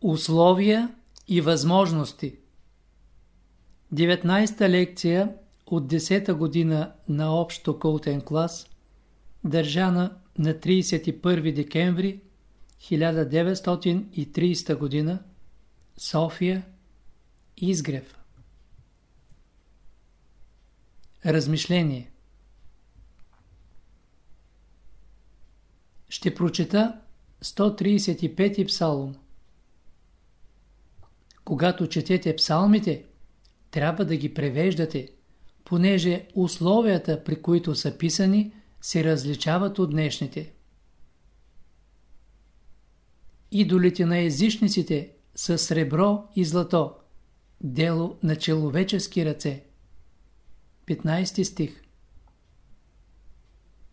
Условия и възможности 19-та лекция от 10-та година на общо култен клас, държана на 31 декември 1930 година, София, Изгрев. Размишление Ще прочета 135 псалом. Когато четете псалмите, трябва да ги превеждате, понеже условията, при които са писани, се различават от днешните. Идолите на езичниците са сребро и злато, дело на человечески ръце. 15 стих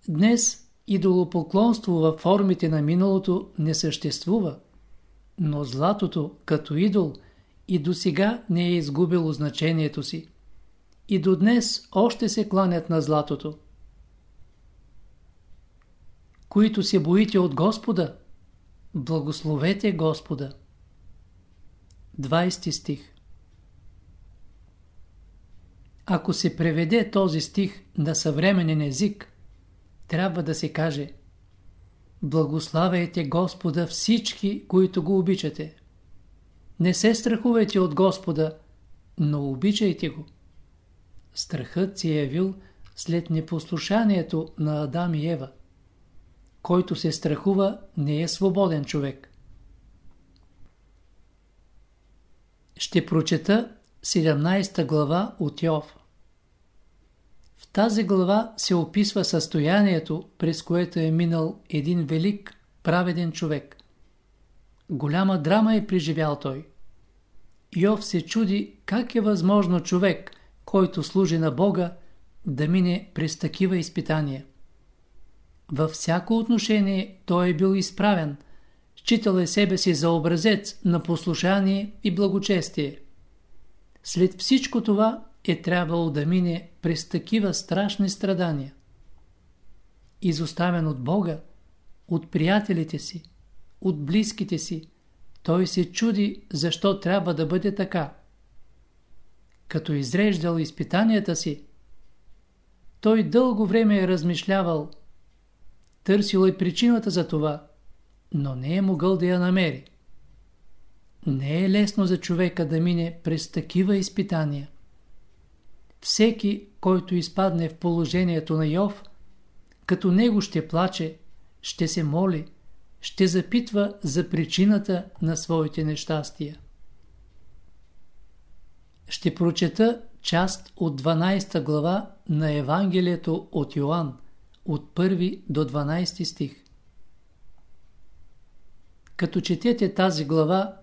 Днес идолопоклонство във формите на миналото не съществува, но златото като идол и до сега не е изгубило значението си. И до днес още се кланят на златото. Които се боите от Господа, благословете Господа. 20 стих Ако се преведе този стих на съвременен език, трябва да се каже Благославяйте Господа всички, които го обичате. Не се страхувайте от Господа, но обичайте го. Страхът се е явил след непослушанието на Адам и Ева. Който се страхува, не е свободен човек. Ще прочета 17 глава от Йов. В тази глава се описва състоянието, през което е минал един велик, праведен човек. Голяма драма е преживял той. Йов се чуди как е възможно човек, който служи на Бога, да мине през такива изпитания. Във всяко отношение той е бил изправен, считал е себе си за образец на послушание и благочестие. След всичко това е трябвало да мине през такива страшни страдания. Изоставен от Бога, от приятелите си, от близките си, той се чуди защо трябва да бъде така. Като изреждал изпитанията си, той дълго време е размишлявал, търсил е причината за това, но не е могъл да я намери. Не е лесно за човека да мине през такива изпитания. Всеки, който изпадне в положението на Йов, като него ще плаче, ще се моли, ще запитва за причината на своите нещастия. Ще прочета част от 12 глава на Евангелието от Йоанн, от 1 до 12 стих. Като четете тази глава,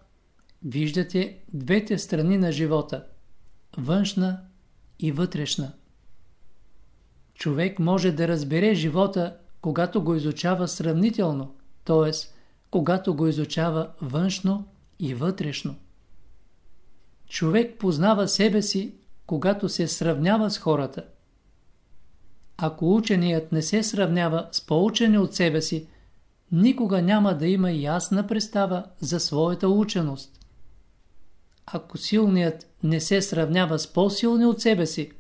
виждате двете страни на живота – външна и вътрешна. Човек може да разбере живота, когато го изучава сравнително – т.е. когато го изучава външно и вътрешно. Човек познава себе си, когато се сравнява с хората. Ако ученият не се сравнява с по-учени от себе си, никога няма да има ясна представа за своята ученост. Ако силният не се сравнява с по-силни от себе си,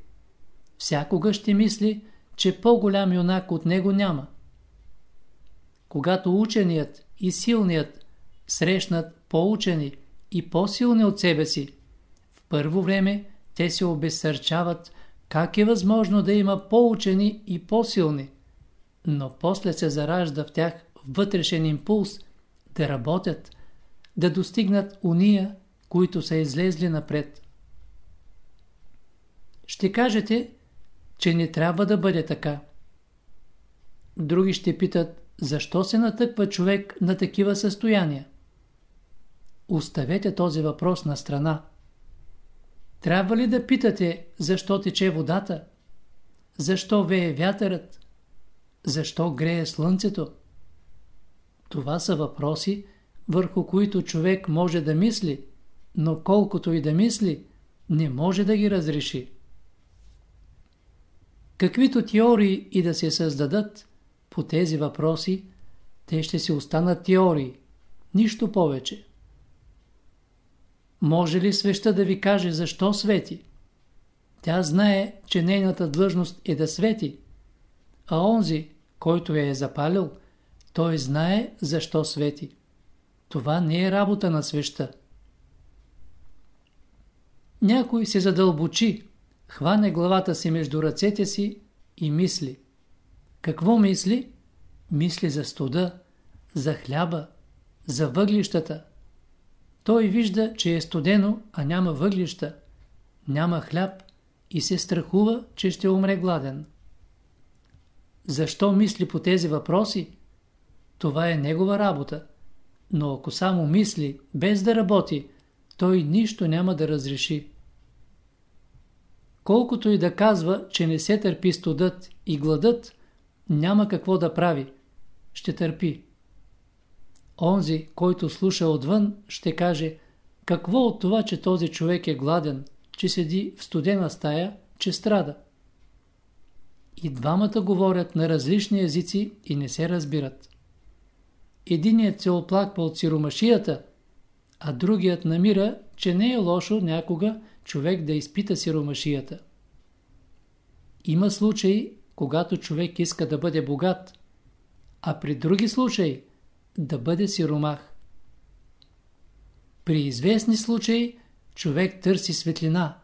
всякога ще мисли, че по-голям юнак от него няма. Когато ученият и силният срещнат по-учени и по-силни от себе си, в първо време те се обесърчават как е възможно да има по-учени и по-силни, но после се заражда в тях вътрешен импулс да работят, да достигнат уния, които са излезли напред. Ще кажете, че не трябва да бъде така. Други ще питат, защо се натъква човек на такива състояния? Оставете този въпрос на страна. Трябва ли да питате защо тече водата? Защо вее вятърът? Защо грее слънцето? Това са въпроси, върху които човек може да мисли, но колкото и да мисли, не може да ги разреши. Каквито теории и да се създадат, по тези въпроси, те ще си останат теории, нищо повече. може ли свеща да ви каже защо свети? Тя знае, че нейната длъжност е да свети, а онзи, който я е запалил, той знае защо свети. Това не е работа на свеща. Някой се задълбочи, хване главата си между ръцете си и мисли. Какво мисли? Мисли за студа, за хляба, за въглищата. Той вижда, че е студено, а няма въглища, няма хляб и се страхува, че ще умре гладен. Защо мисли по тези въпроси? Това е негова работа. Но ако само мисли, без да работи, той нищо няма да разреши. Колкото и да казва, че не се търпи студът и гладът, няма какво да прави. Ще търпи. Онзи, който слуша отвън, ще каже какво от това, че този човек е гладен, че седи в студена стая, че страда. И двамата говорят на различни езици и не се разбират. Единият се оплаква от сиромашията, а другият намира, че не е лошо някога човек да изпита сиромашията. Има случаи, когато човек иска да бъде богат, а при други случаи да бъде сиромах. При известни случаи човек търси светлина,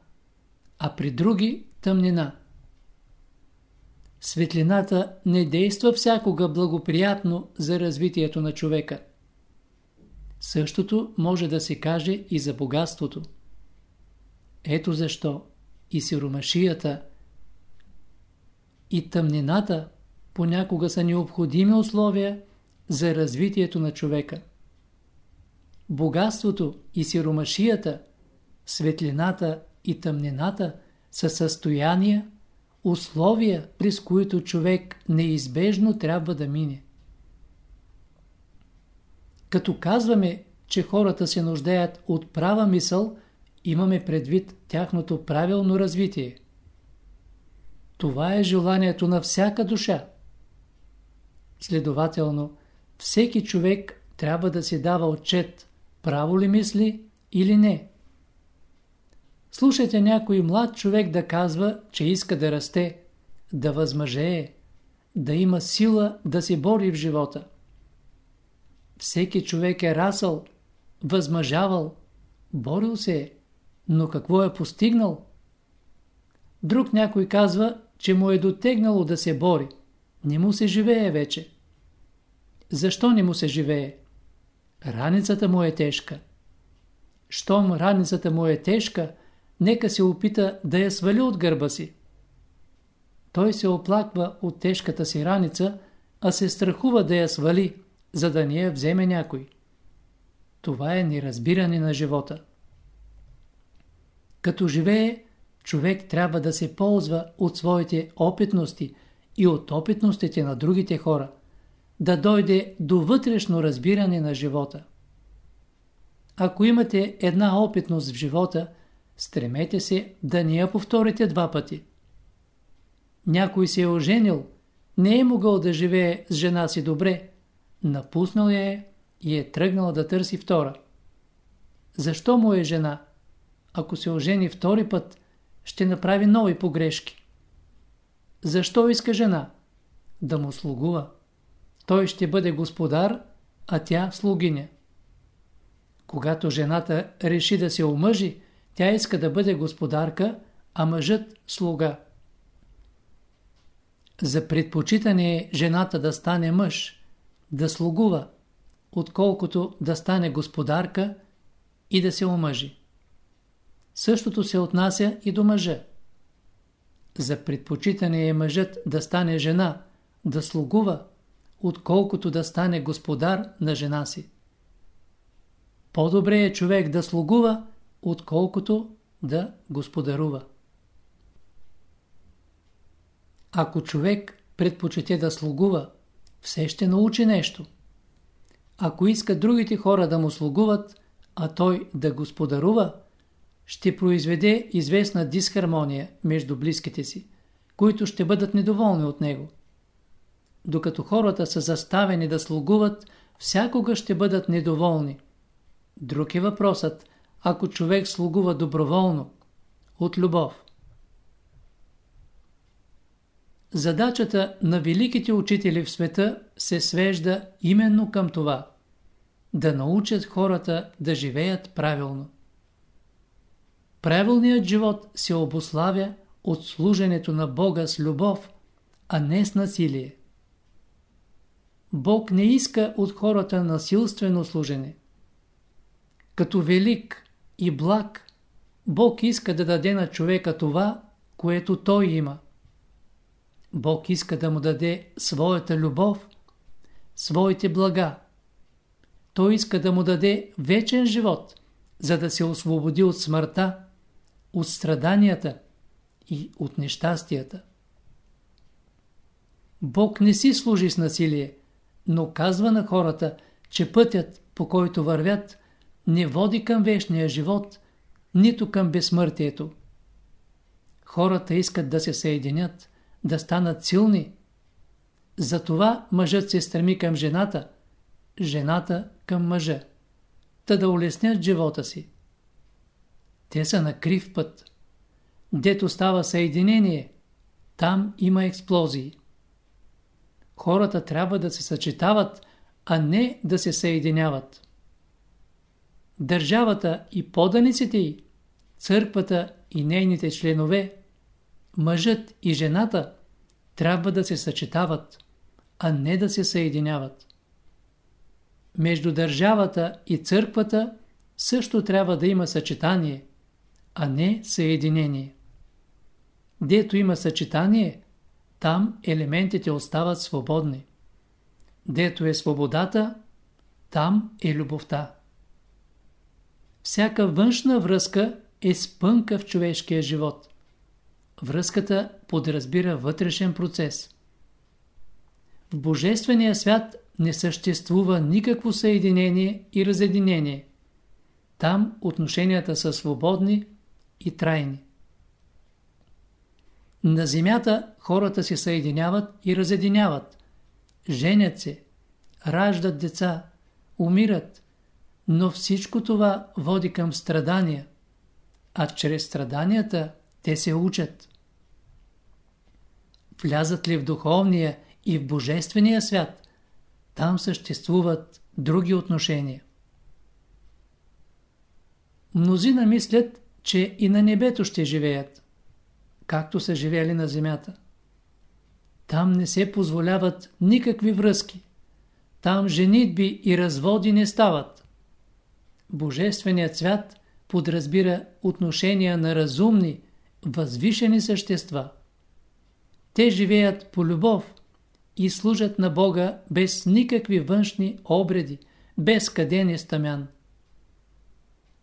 а при други тъмнина. Светлината не действа всякога благоприятно за развитието на човека. Същото може да се каже и за богатството. Ето защо и сиромашията, и тъмнината понякога са необходими условия за развитието на човека. Богатството и сиромашията, светлината и тъмнината са състояния, условия, през които човек неизбежно трябва да мине. Като казваме, че хората се нуждаят от права мисъл, имаме предвид тяхното правилно развитие. Това е желанието на всяка душа. Следователно, всеки човек трябва да си дава отчет, право ли мисли или не. Слушайте някой млад човек да казва, че иска да расте, да възмъжее, да има сила да се бори в живота. Всеки човек е расъл, възмъжавал, борил се е, но какво е постигнал? Друг някой казва, че му е дотегнало да се бори. Не му се живее вече. Защо не му се живее? Раницата му е тежка. Щом раницата му е тежка, нека се опита да я свали от гърба си. Той се оплаква от тежката си раница, а се страхува да я свали, за да не я вземе някой. Това е неразбиране на живота. Като живее, човек трябва да се ползва от своите опитности и от опитностите на другите хора, да дойде до вътрешно разбиране на живота. Ако имате една опитност в живота, стремете се да не я повторите два пъти. Някой се е оженил, не е могъл да живее с жена си добре, напуснал я е и е тръгнал да търси втора. Защо му е жена? Ако се ожени втори път, ще направи нови погрешки. Защо иска жена? Да му слугува. Той ще бъде господар, а тя слугиня. Когато жената реши да се омъжи, тя иска да бъде господарка, а мъжът слуга. За предпочитане е жената да стане мъж, да слугува, отколкото да стане господарка и да се омъжи. Същото се отнася и до мъжа. За предпочитане е мъжът да стане жена, да слугува, отколкото да стане господар на жена си. По-добре е човек да слугува, отколкото да господарува. Ако човек предпочете да слугува, все ще научи нещо. Ако иска другите хора да му слугуват, а той да господарува, ще произведе известна дисхармония между близките си, които ще бъдат недоволни от него. Докато хората са заставени да слугуват, всякога ще бъдат недоволни. Друг е въпросът, ако човек слугува доброволно, от любов. Задачата на великите учители в света се свежда именно към това – да научат хората да живеят правилно. Правилният живот се обославя от служенето на Бога с любов, а не с насилие. Бог не иска от хората насилствено служене. Като велик и благ, Бог иска да даде на човека това, което той има. Бог иска да му даде своята любов, своите блага. Той иска да му даде вечен живот, за да се освободи от смъртта, от страданията и от нещастията. Бог не си служи с насилие, но казва на хората, че пътят, по който вървят, не води към вечния живот, нито към безсмъртието. Хората искат да се съединят, да станат силни. Затова мъжът се стреми към жената, жената към мъжа, та да улеснят живота си. Те са на крив път. Дето става съединение, там има експлозии. Хората трябва да се съчетават, а не да се съединяват. Държавата и поданиците й, църквата и нейните членове, мъжът и жената трябва да се съчетават, а не да се съединяват. Между държавата и църквата също трябва да има съчетание, а не съединение. Дето има съчетание, там елементите остават свободни. Дето е свободата, там е любовта. Всяка външна връзка е спънка в човешкия живот. Връзката подразбира вътрешен процес. В Божествения свят не съществува никакво съединение и разединение. Там отношенията са свободни и трайни. На земята хората се съединяват и разединяват. Женят се, раждат деца, умират, но всичко това води към страдания, а чрез страданията те се учат. Влязат ли в духовния и в божествения свят, там съществуват други отношения. Мнозина мислят, че и на небето ще живеят, както са живели на земята. Там не се позволяват никакви връзки. Там женитби и разводи не стават. Божественият свят подразбира отношения на разумни, възвишени същества. Те живеят по любов и служат на Бога без никакви външни обреди, без къден е стамян.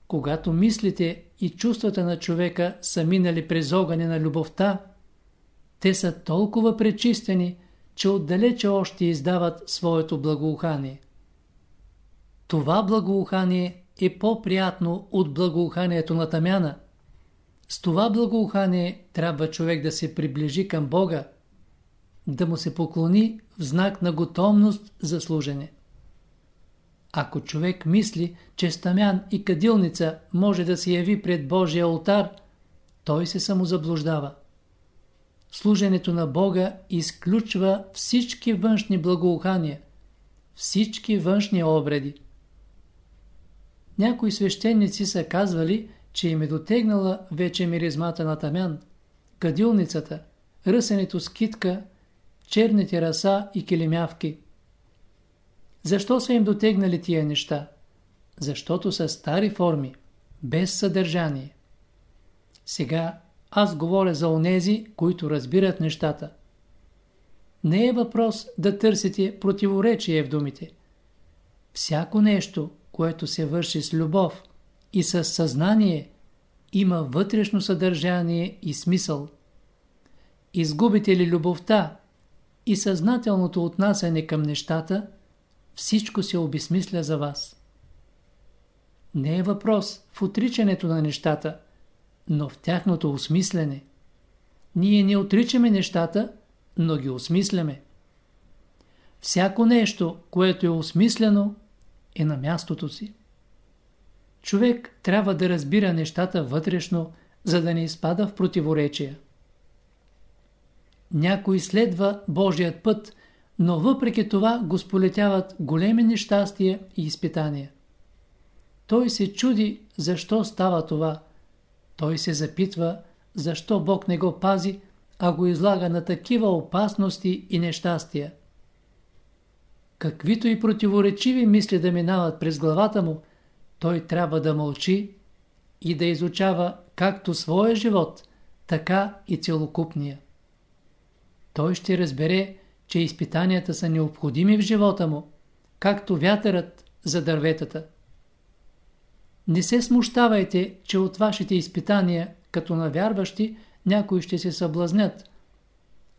Когато мислите и чувствата на човека са минали през огъня на любовта, те са толкова пречистени, че отдалече още издават своето благоухание. Това благоухание е по-приятно от благоуханието на тамяна. С това благоухание трябва човек да се приближи към Бога, да му се поклони в знак на готовност за служене. Ако човек мисли, че стамян и кадилница може да се яви пред Божия алтар, той се самозаблуждава. Служенето на Бога изключва всички външни благоухания, всички външни обреди. Някои свещеници са казвали, че им е дотегнала вече миризмата на тамян, кадилницата, ръсенето с китка, черните раса и килимявки. Защо са им дотегнали тия неща? Защото са стари форми, без съдържание. Сега аз говоря за онези, които разбират нещата. Не е въпрос да търсите противоречие в думите. Всяко нещо, което се върши с любов и с съзнание, има вътрешно съдържание и смисъл. Изгубите ли любовта и съзнателното отнасяне към нещата, всичко се обесмисля за вас. Не е въпрос в отричането на нещата, но в тяхното осмислене. Ние не отричаме нещата, но ги осмисляме. Всяко нещо, което е осмислено, е на мястото си. човек трябва да разбира нещата вътрешно, за да не изпада в противоречия. Някой следва Божият път, но въпреки това го сполетяват големи нещастия и изпитания. Той се чуди защо става това. Той се запитва защо Бог не го пази, а го излага на такива опасности и нещастия. Каквито и противоречиви мисли да минават през главата му, той трябва да мълчи и да изучава както своя живот, така и целокупния. Той ще разбере, че изпитанията са необходими в живота му, както вятърът за дърветата. Не се смущавайте, че от вашите изпитания, като на вярващи, някои ще се съблазнят.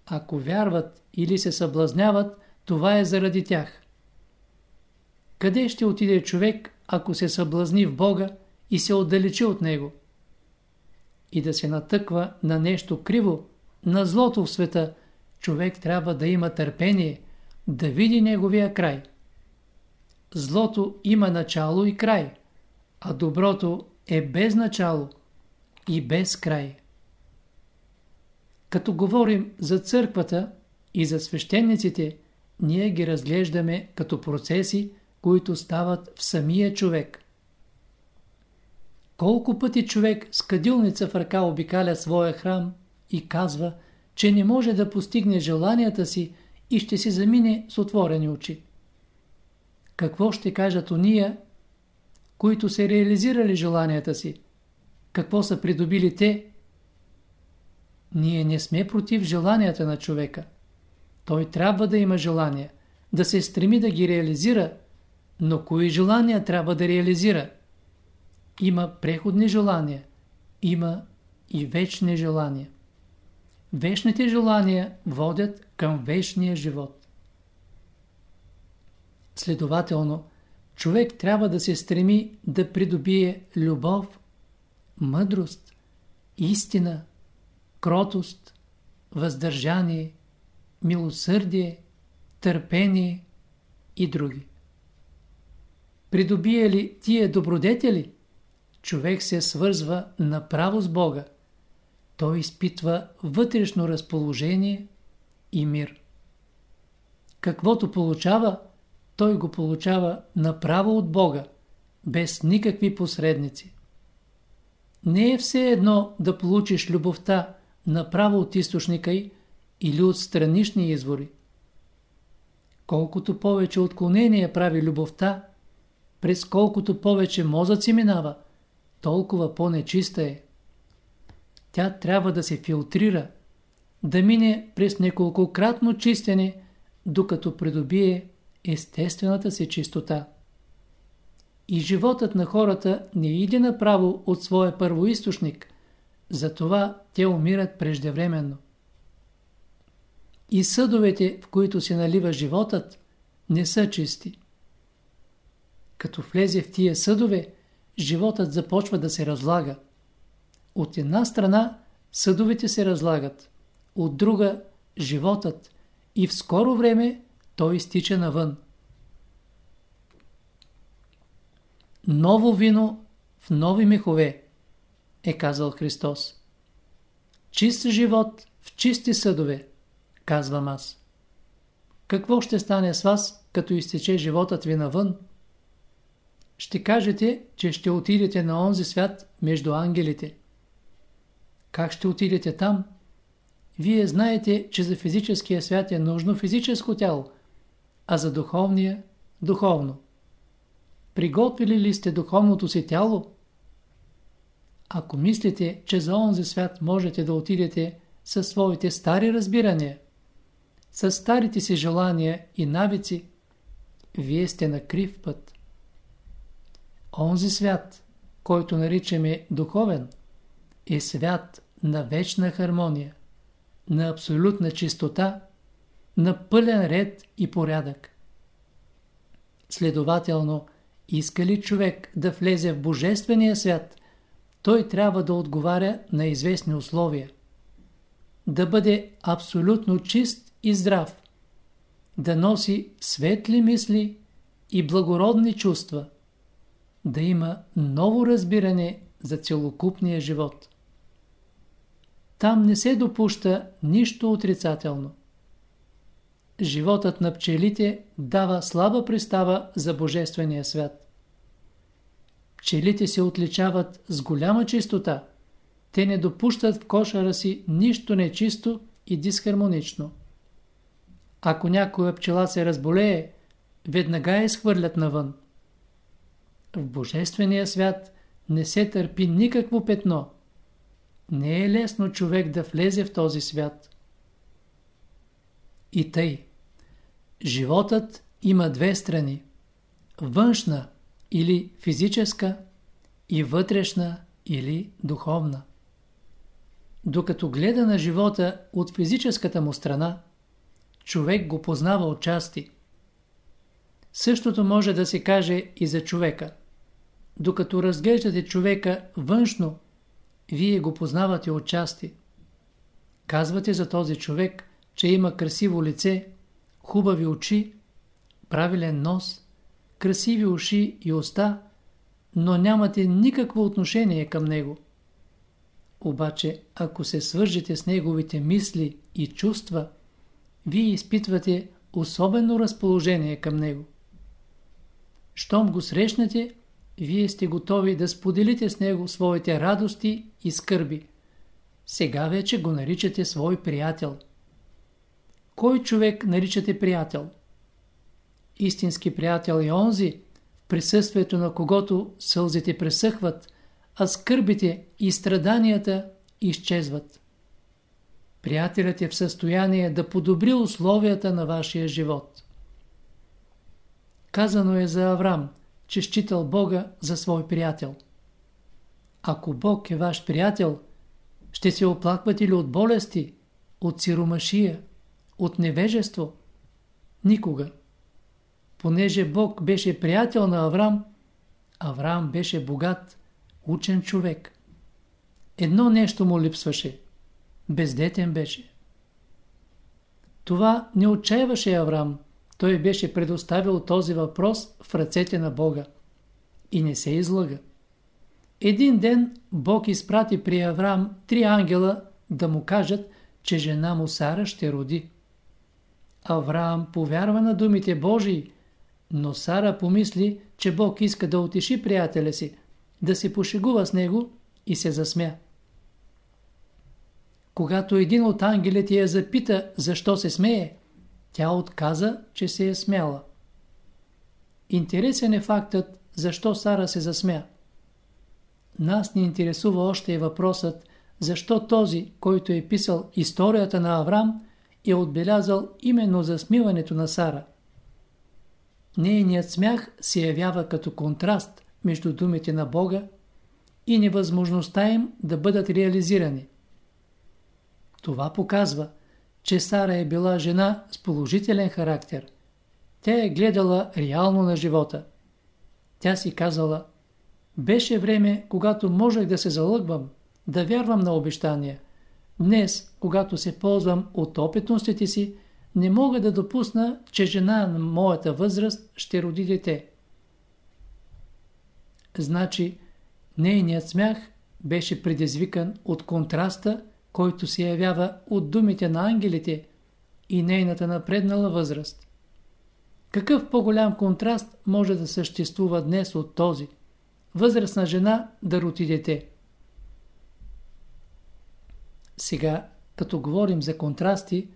Ако вярват или се съблазняват, това е заради тях. Къде ще отиде човек, ако се съблазни в Бога и се отдалечи от Него? И да се натъква на нещо криво, на злото в света, човек трябва да има търпение, да види неговия край. Злото има начало и край, а доброто е без начало и без край. Като говорим за църквата и за свещениците, ние ги разглеждаме като процеси, които стават в самия човек. Колко пъти човек с кадилница в ръка обикаля своя храм и казва, че не може да постигне желанията си и ще си замине с отворени очи. Какво ще кажат уния, които са реализирали желанията си? Какво са придобили те? Ние не сме против желанията на човека. Той трябва да има желания, да се стреми да ги реализира, но кои желания трябва да реализира? Има преходни желания, има и вечни желания. Вечните желания водят към вечния живот. Следователно, човек трябва да се стреми да придобие любов, мъдрост, истина, кротост, въздържание, милосърдие, търпение и други. Придобие ли тия добродетели, човек се свързва направо с Бога. Той изпитва вътрешно разположение и мир. Каквото получава, той го получава направо от Бога, без никакви посредници. Не е все едно да получиш любовта направо от източника й или от странични извори. Колкото повече отклонение прави любовта, през колкото повече мозъци минава, толкова по-нечиста е. Тя трябва да се филтрира, да мине през неколкократно чистене, докато придобие естествената си чистота. И животът на хората не иде направо от своя първоисточник, затова те умират преждевременно. И съдовете, в които се налива животът, не са чисти. Като влезе в тия съдове, животът започва да се разлага. От една страна съдовете се разлагат, от друга – животът и в скоро време той изтича навън. Ново вино в нови мехове, е казал Христос. Чист живот в чисти съдове, казвам аз. Какво ще стане с вас, като изтече животът ви навън? Ще кажете, че ще отидете на онзи свят между ангелите. Как ще отидете там? Вие знаете, че за физическия свят е нужно физическо тяло, а за духовния – духовно. Приготвили ли сте духовното си тяло? Ако мислите, че за онзи свят можете да отидете със своите стари разбирания, с старите си желания и навици, вие сте на крив път. Онзи свят, който наричаме духовен, е свят на вечна хармония, на абсолютна чистота, на пълен ред и порядък. Следователно, иска ли човек да влезе в Божествения свят, той трябва да отговаря на известни условия. Да бъде абсолютно чист и здрав. Да носи светли мисли и благородни чувства – да има ново разбиране за целокупния живот. Там не се допуща нищо отрицателно. Животът на пчелите дава слаба представа за Божествения свят. Пчелите се отличават с голяма чистота. Те не допущат в кошара си нищо нечисто и дисхармонично. Ако някоя пчела се разболее, веднага я изхвърлят навън. В Божествения свят не се търпи никакво петно. Не е лесно човек да влезе в този свят. И тъй. Животът има две страни. Външна или физическа и вътрешна или духовна. Докато гледа на живота от физическата му страна, човек го познава от. Същото може да се каже и за човека. Докато разглеждате човека външно, вие го познавате от части. Казвате за този човек, че има красиво лице, хубави очи, правилен нос, красиви уши и уста, но нямате никакво отношение към него. Обаче, ако се свържете с неговите мисли и чувства, вие изпитвате особено разположение към него. Щом го срещнете, вие сте готови да споделите с него своите радости и скърби. Сега вече го наричате свой приятел. Кой човек наричате приятел? Истински приятел е онзи, в присъствието на когото сълзите пресъхват, а скърбите и страданията изчезват. Приятелят е в състояние да подобри условията на вашия живот. Казано е за Авраам, че считал Бога за свой приятел. Ако Бог е ваш приятел, ще се оплаквате ли от болести, от сиромашия, от невежество? Никога. Понеже Бог беше приятел на Авраам, Авраам беше богат, учен човек. Едно нещо му липсваше. Бездетен беше. Това не отчаяваше Авраам, той беше предоставил този въпрос в ръцете на Бога. И не се излага. Един ден Бог изпрати при Авраам три ангела да му кажат, че жена му Сара ще роди. Авраам повярва на думите Божии, но Сара помисли, че Бог иска да отиши приятеля си, да се пошегува с него и се засмя. Когато един от ангелите я запита защо се смее, тя отказа, че се е смяла. Интересен е фактът, защо Сара се засмя. Нас ни интересува още и въпросът, защо този, който е писал историята на Авраам, е отбелязал именно засмиването на Сара. Нейният смях се явява като контраст между думите на Бога и невъзможността им да бъдат реализирани. Това показва, че Сара е била жена с положителен характер. Тя е гледала реално на живота. Тя си казала, беше време, когато можех да се залъгвам, да вярвам на обещания. Днес, когато се ползвам от опитностите си, не мога да допусна, че жена на моята възраст ще роди дете. Значи, нейният смях беше предизвикан от контраста който се явява от думите на ангелите и нейната напреднала възраст. Какъв по-голям контраст може да съществува днес от този? Възрастна жена да роти дете. Сега, като говорим за контрасти,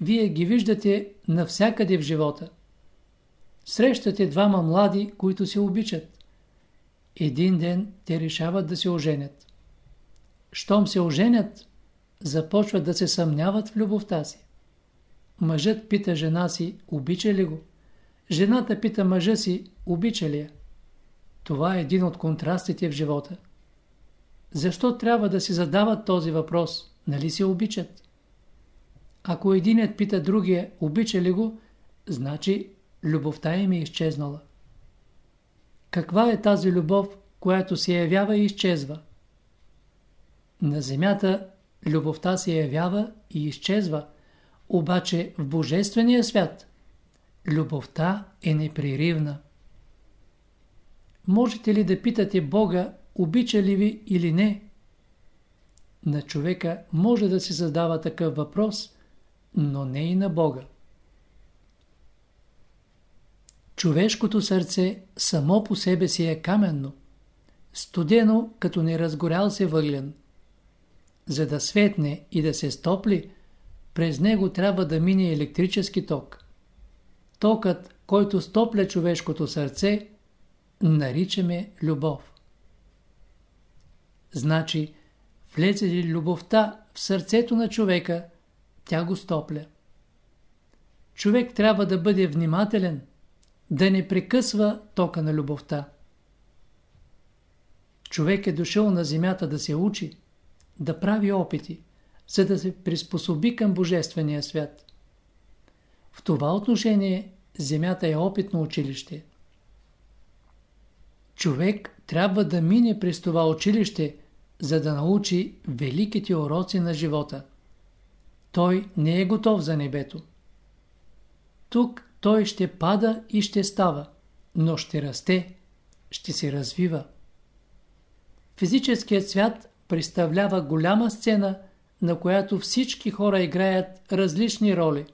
вие ги виждате навсякъде в живота. Срещате двама млади, които се обичат. Един ден те решават да се оженят. Щом се оженят, започват да се съмняват в любовта си. Мъжът пита жена си, обича ли го? Жената пита мъжа си, обича ли я? Това е един от контрастите в живота. Защо трябва да си задават този въпрос? Нали се обичат? Ако единят пита другия, обича ли го, значи любовта им е изчезнала. Каква е тази любов, която се явява и изчезва? На земята любовта се явява и изчезва, обаче в Божествения свят любовта е непреривна. можете ли да питате Бога, обича ли ви или не? На човека може да се задава такъв въпрос, но не и на Бога. Човешкото сърце само по себе си е каменно, студено като неразгорял се въглен. За да светне и да се стопли, през него трябва да мине електрически ток. Токът, който стопля човешкото сърце, наричаме любов. Значи, влезе ли любовта в сърцето на човека, тя го стопля. Човек трябва да бъде внимателен, да не прекъсва тока на любовта. Човек е дошъл на земята да се учи, да прави опити, за да се приспособи към Божествения свят. В това отношение земята е опитно училище. Човек трябва да мине през това училище, за да научи великите уроци на живота. Той не е готов за небето. Тук той ще пада и ще става, но ще расте, ще се развива. Физическият свят представлява голяма сцена, на която всички хора играят различни роли.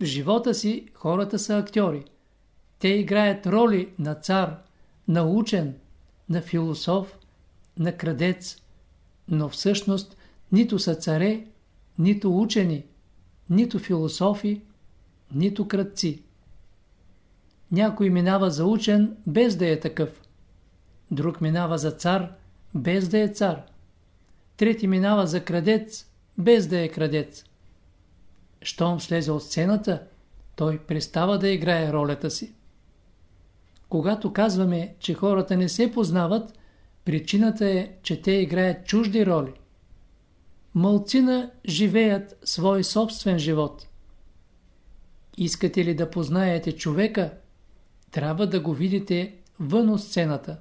В живота си хората са актьори. Те играят роли на цар, на учен, на философ, на крадец, но всъщност нито са царе, нито учени, нито философи, нито кръци. Някой минава за учен, без да е такъв. Друг минава за цар, без да е цар. Трети минава за крадец, без да е крадец. Щом слезе от сцената, той престава да играе ролята си. Когато казваме, че хората не се познават, причината е, че те играят чужди роли. Малцина живеят свой собствен живот. Искате ли да познаете човека, трябва да го видите вън от сцената.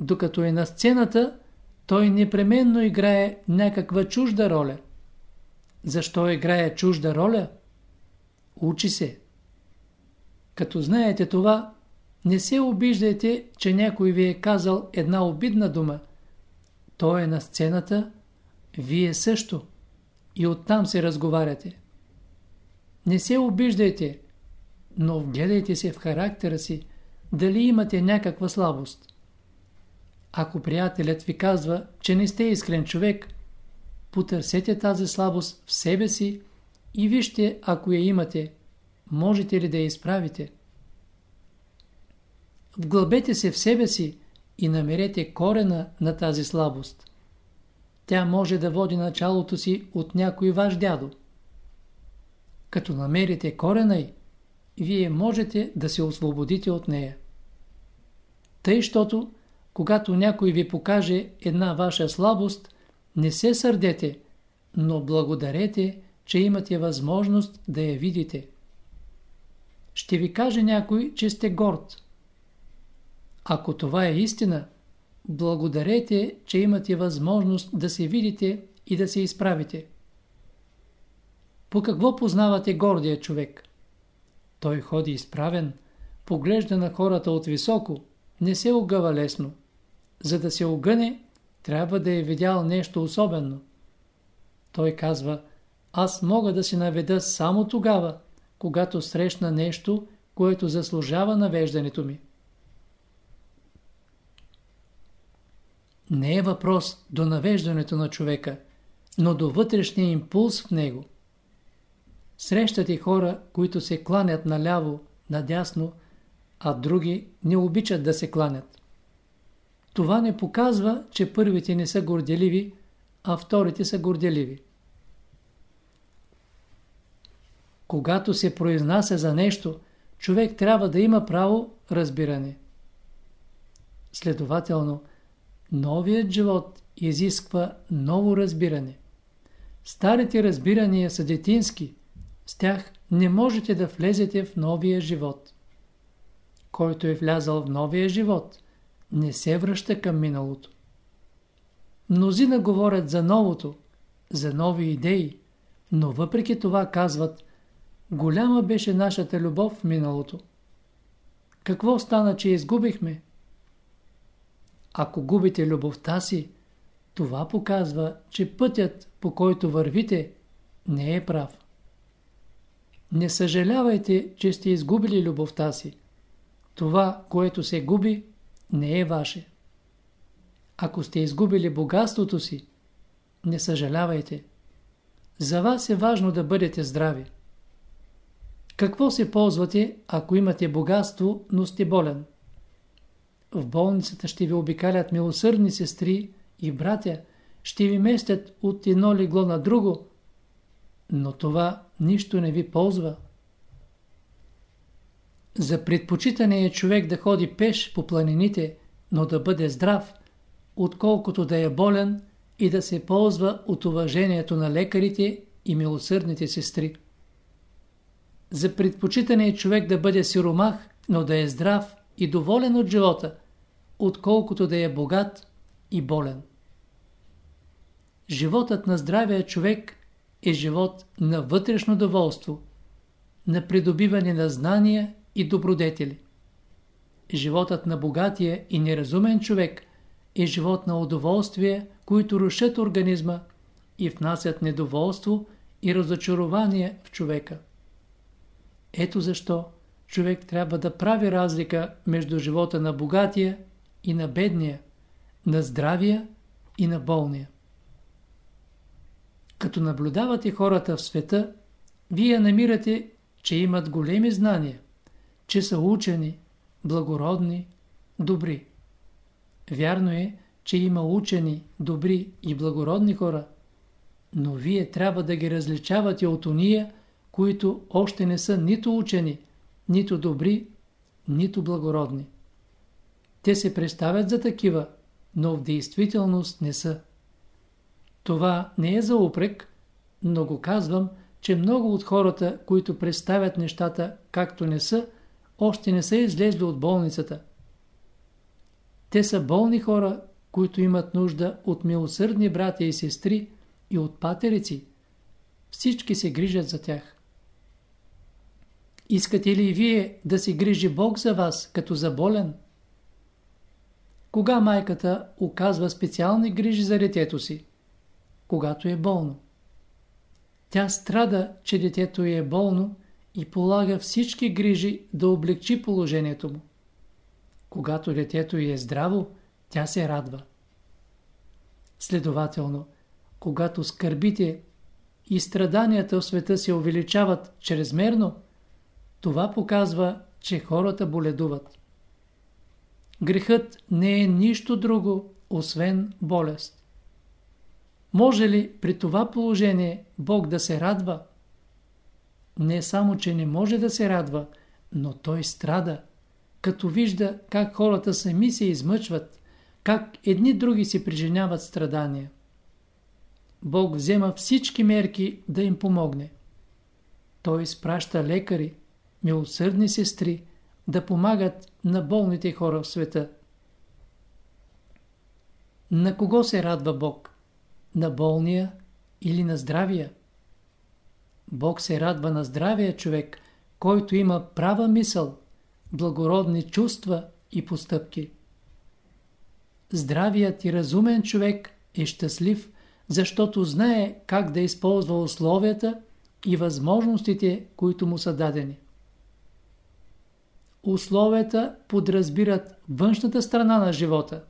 Докато е на сцената, той непременно играе някаква чужда роля. Защо играе чужда роля? Учи се. Като знаете това, не се обиждайте, че някой ви е казал една обидна дума. Той е на сцената, вие също. И оттам се разговаряте. Не се обиждайте, но вгледайте се в характера си, дали имате някаква слабост. Ако приятелят ви казва, че не сте искрен човек, потърсете тази слабост в себе си и вижте, ако я имате, можете ли да я изправите. Вглъбете се в себе си и намерете корена на тази слабост. Тя може да води началото си от някой ваш дядо. Като намерите корена й, вие можете да се освободите от нея. Тъй, щото, когато някой ви покаже една ваша слабост, не се сърдете, но благодарете, че имате възможност да я видите. Ще ви каже някой, че сте горд. Ако това е истина, благодарете, че имате възможност да се видите и да се изправите. По какво познавате гордия човек? Той ходи изправен, поглежда на хората от високо, не се огъва лесно. За да се огъне, трябва да е видял нещо особено. Той казва, аз мога да се наведа само тогава, когато срещна нещо, което заслужава навеждането ми. Не е въпрос до навеждането на човека, но до вътрешния импулс в него. Срещате хора, които се кланят наляво, надясно, а други не обичат да се кланят. Това не показва, че първите не са горделиви, а вторите са горделиви. Когато се произнася за нещо, човек трябва да има право разбиране. Следователно, новият живот изисква ново разбиране. Старите разбирания са детински, с тях не можете да влезете в новия живот. Който е влязал в новия живот, не се връща към миналото. Мнозина говорят за новото, за нови идеи, но въпреки това казват, голяма беше нашата любов в миналото. какво стана, че изгубихме? Ако губите любовта си, това показва, че пътят, по който вървите, не е прав. Не съжалявайте, че сте изгубили любовта си. Това, което се губи, не е ваше. Ако сте изгубили богатството си, не съжалявайте. За вас е важно да бъдете здрави. Какво се ползвате, ако имате богатство, но сте болен? В болницата ще ви обикалят милосърдни сестри и братя, ще ви местят от едно легло на друго, но това нищо не ви ползва. За предпочитане е човек да ходи пеш по планините, но да бъде здрав, отколкото да е болен и да се ползва от уважението на лекарите и милосърдните сестри. За предпочитане е човек да бъде сиромах, но да е здрав и доволен от живота, отколкото да е богат и болен. Животът на здравия човек е живот на вътрешно доволство, на придобиване на знания и добродетели. Животът на богатия и неразумен човек е живот на удоволствие, които рушат организма и внасят недоволство и разочарование в човека. Ето защо човек трябва да прави разлика между живота на богатия и на бедния, на здравия и на болния. Като наблюдавате хората в света, вие намирате, че имат големи знания, че са учени, благородни, добри. Вярно е, че има учени, добри и благородни хора, но вие трябва да ги различавате от уния, които още не са нито учени, нито добри, нито благородни. Те се представят за такива, но в действителност не са. Това не е за упрек, но го казвам, че много от хората, които представят нещата както не са, още не са излезли от болницата. Те са болни хора, които имат нужда от милосърдни братя и сестри и от патерици. Всички се грижат за тях. Искате ли и вие да се грижи Бог за вас, като за болен? Кога майката оказва специални грижи за детето си? Когато е болно. Тя страда, че детето е болно и полага всички грижи да облегчи положението му. Когато детето е здраво, тя се радва. Следователно, когато скърбите и страданията в света се увеличават чрезмерно, това показва, че хората боледуват. Грехът не е нищо друго, освен болест. Може ли при това положение Бог да се радва? Не само, че не може да се радва, но той страда, като вижда как хората сами се измъчват, как едни други си причиняват страдания. Бог взема всички мерки да им помогне. Той изпраща лекари, милосърдни сестри да помагат на болните хора в света. На кого се радва Бог? На болния или на здравия? Бог се радва на здравия човек, който има права мисъл, благородни чувства и постъпки. Здравият и разумен човек е щастлив, защото знае как да използва условията и възможностите, които му са дадени. Условията подразбират външната страна на живота,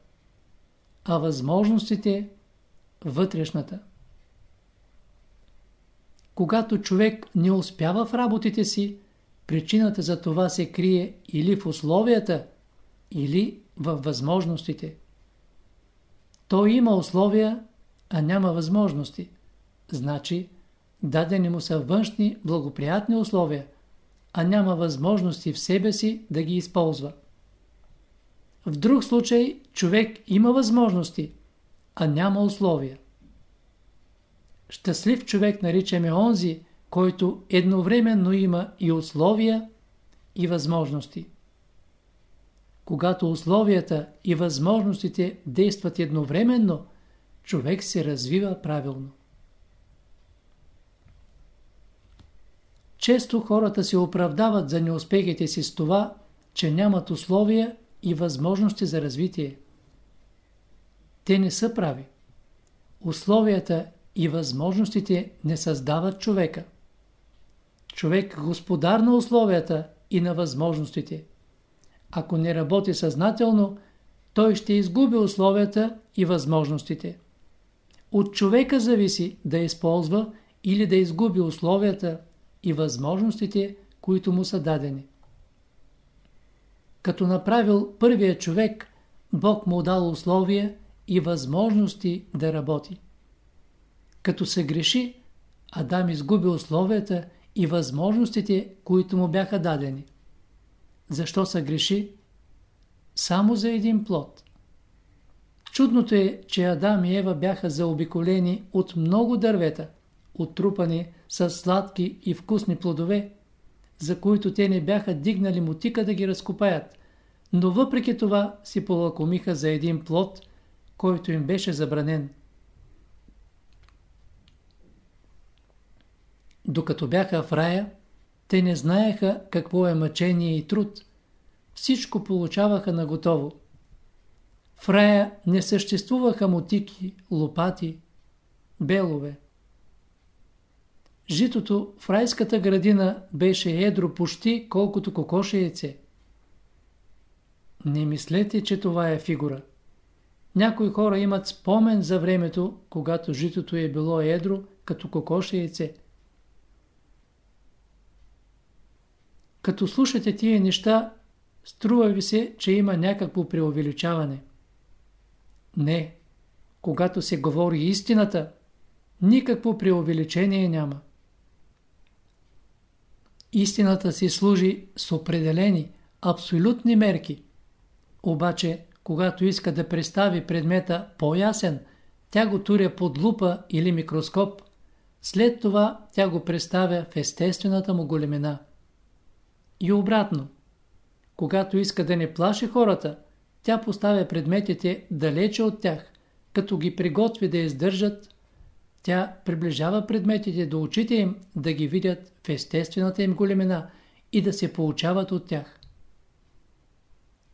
а възможностите – вътрешната. Когато човек не успява в работите си, причината за това се крие или в условията, или в възможностите. Той има условия, а няма възможности. Значи, дадени му са външни благоприятни условия – а няма възможности в себе си да ги използва. В друг случай човек има възможности, а няма условия. Щастлив човек наричаме онзи, който едновременно има и условия, и възможности. Когато условията и възможностите действат едновременно, човек се развива правилно. Често хората се оправдават за неуспехите си с това, че нямат условия и възможности за развитие. Те не са прави. Условията и възможностите не създават човека. Човек господар на условията и на възможностите. Ако не работи съзнателно, той ще изгуби условията и възможностите. От човека зависи да използва или да изгуби условията и възможностите, които му са дадени. Като направил първия човек, Бог му дал условия и възможности да работи. Като се греши, Адам изгуби условията и възможностите, които му бяха дадени. Защо се греши? Само за един плод. Чудното е, че Адам и Ева бяха заобиколени от много дървета, оттрупани с сладки и вкусни плодове, за които те не бяха дигнали мутика да ги разкопаят, но въпреки това си полакомиха за един плод, който им беше забранен. Докато бяха в рая, те не знаеха какво е мъчение и труд. Всичко получаваха на готово. В рая не съществуваха мотики, лопати, белове. Житото в райската градина беше едро почти колкото кокоше яйце. Не мислете, че това е фигура. Някои хора имат спомен за времето, когато житото е било едро, като кокоше яйце. Като слушате тия неща, струва ви се, че има някакво преувеличаване. Не, когато се говори истината, никакво преувеличение няма. Истината си служи с определени, абсолютни мерки. Обаче, когато иска да представи предмета по-ясен, тя го туря под лупа или микроскоп. След това тя го представя в естествената му големина. И обратно. Когато иска да не плаши хората, тя поставя предметите далече от тях, като ги приготви да издържат. Тя приближава предметите до очите им да ги видят в естествената им големина и да се получават от тях.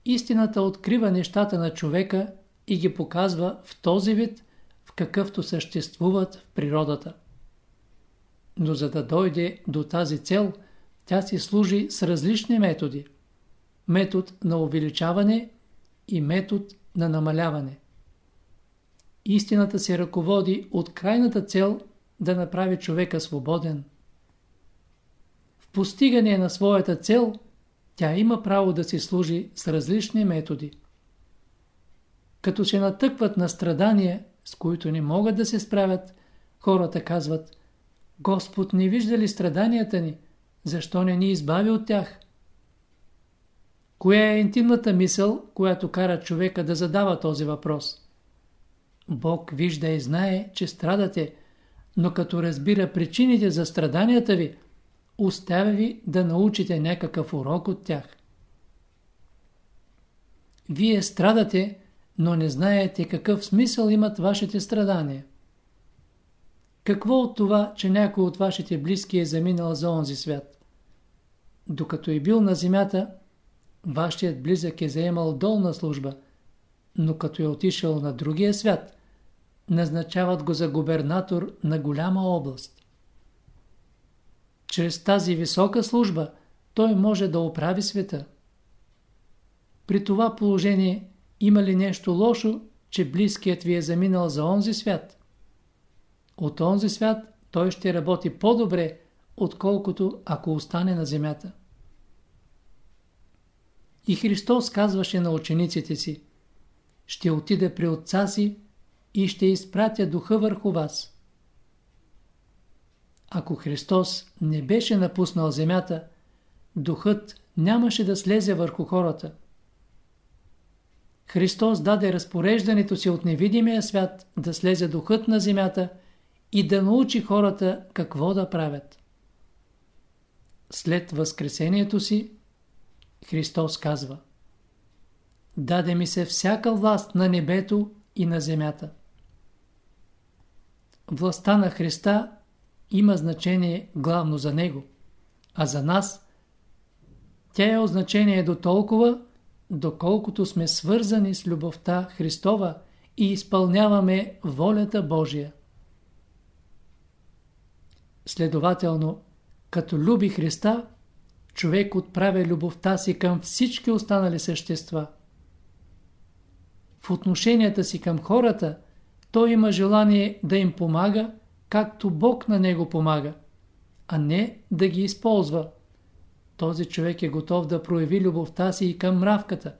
Истината открива нещата на човека и ги показва в този вид, в какъвто съществуват в природата. Но за да дойде до тази цел – тя си служи с различни методи. Метод на увеличаване и метод на намаляване. Истината се ръководи от крайната цел да направи човека свободен. В постигане на своята цел тя има право да си служи с различни методи. Като се натъкват на страдания, с които не могат да се справят, хората казват Господ не вижда ли страданията ни? Защо не ни избави от тях? Коя е интимната мисъл, която кара човека да задава този въпрос? Бог вижда и знае, че страдате, но като разбира причините за страданията ви, оставя ви да научите някакъв урок от тях. Вие страдате, но не знаете какъв смисъл имат вашите страдания. Какво от това, че някой от вашите близки е заминал за онзи свят? Докато е бил на земята, вашият близък е заемал долна служба, но като е отишъл на другия свят, назначават го за губернатор на голяма област. Чрез тази висока служба той може да оправи света. При това положение има ли нещо лошо, че близкият ви е заминал за онзи свят? От онзи свят той ще работи по-добре, отколкото ако остане на земята. И Христос казваше на учениците си, ще отида при Отца си и ще изпратя духа върху вас. Ако Христос не беше напуснал земята, духът нямаше да слезе върху хората. Христос даде разпореждането си от невидимия свят да слезе духът на земята и да научи хората какво да правят. След възкресението си, Христос казва Даде ми се всяка власт на небето и на земята. Властта на Христа има значение главно за Него, а за нас Тя е означение до толкова, доколкото сме свързани с любовта Христова и изпълняваме волята Божия. Следователно, като люби Христа, човек отправя любовта си към всички останали същества. В отношенията си към хората, той има желание да им помага, както Бог на него помага, а не да ги използва. Този човек е готов да прояви любовта си и към мравката.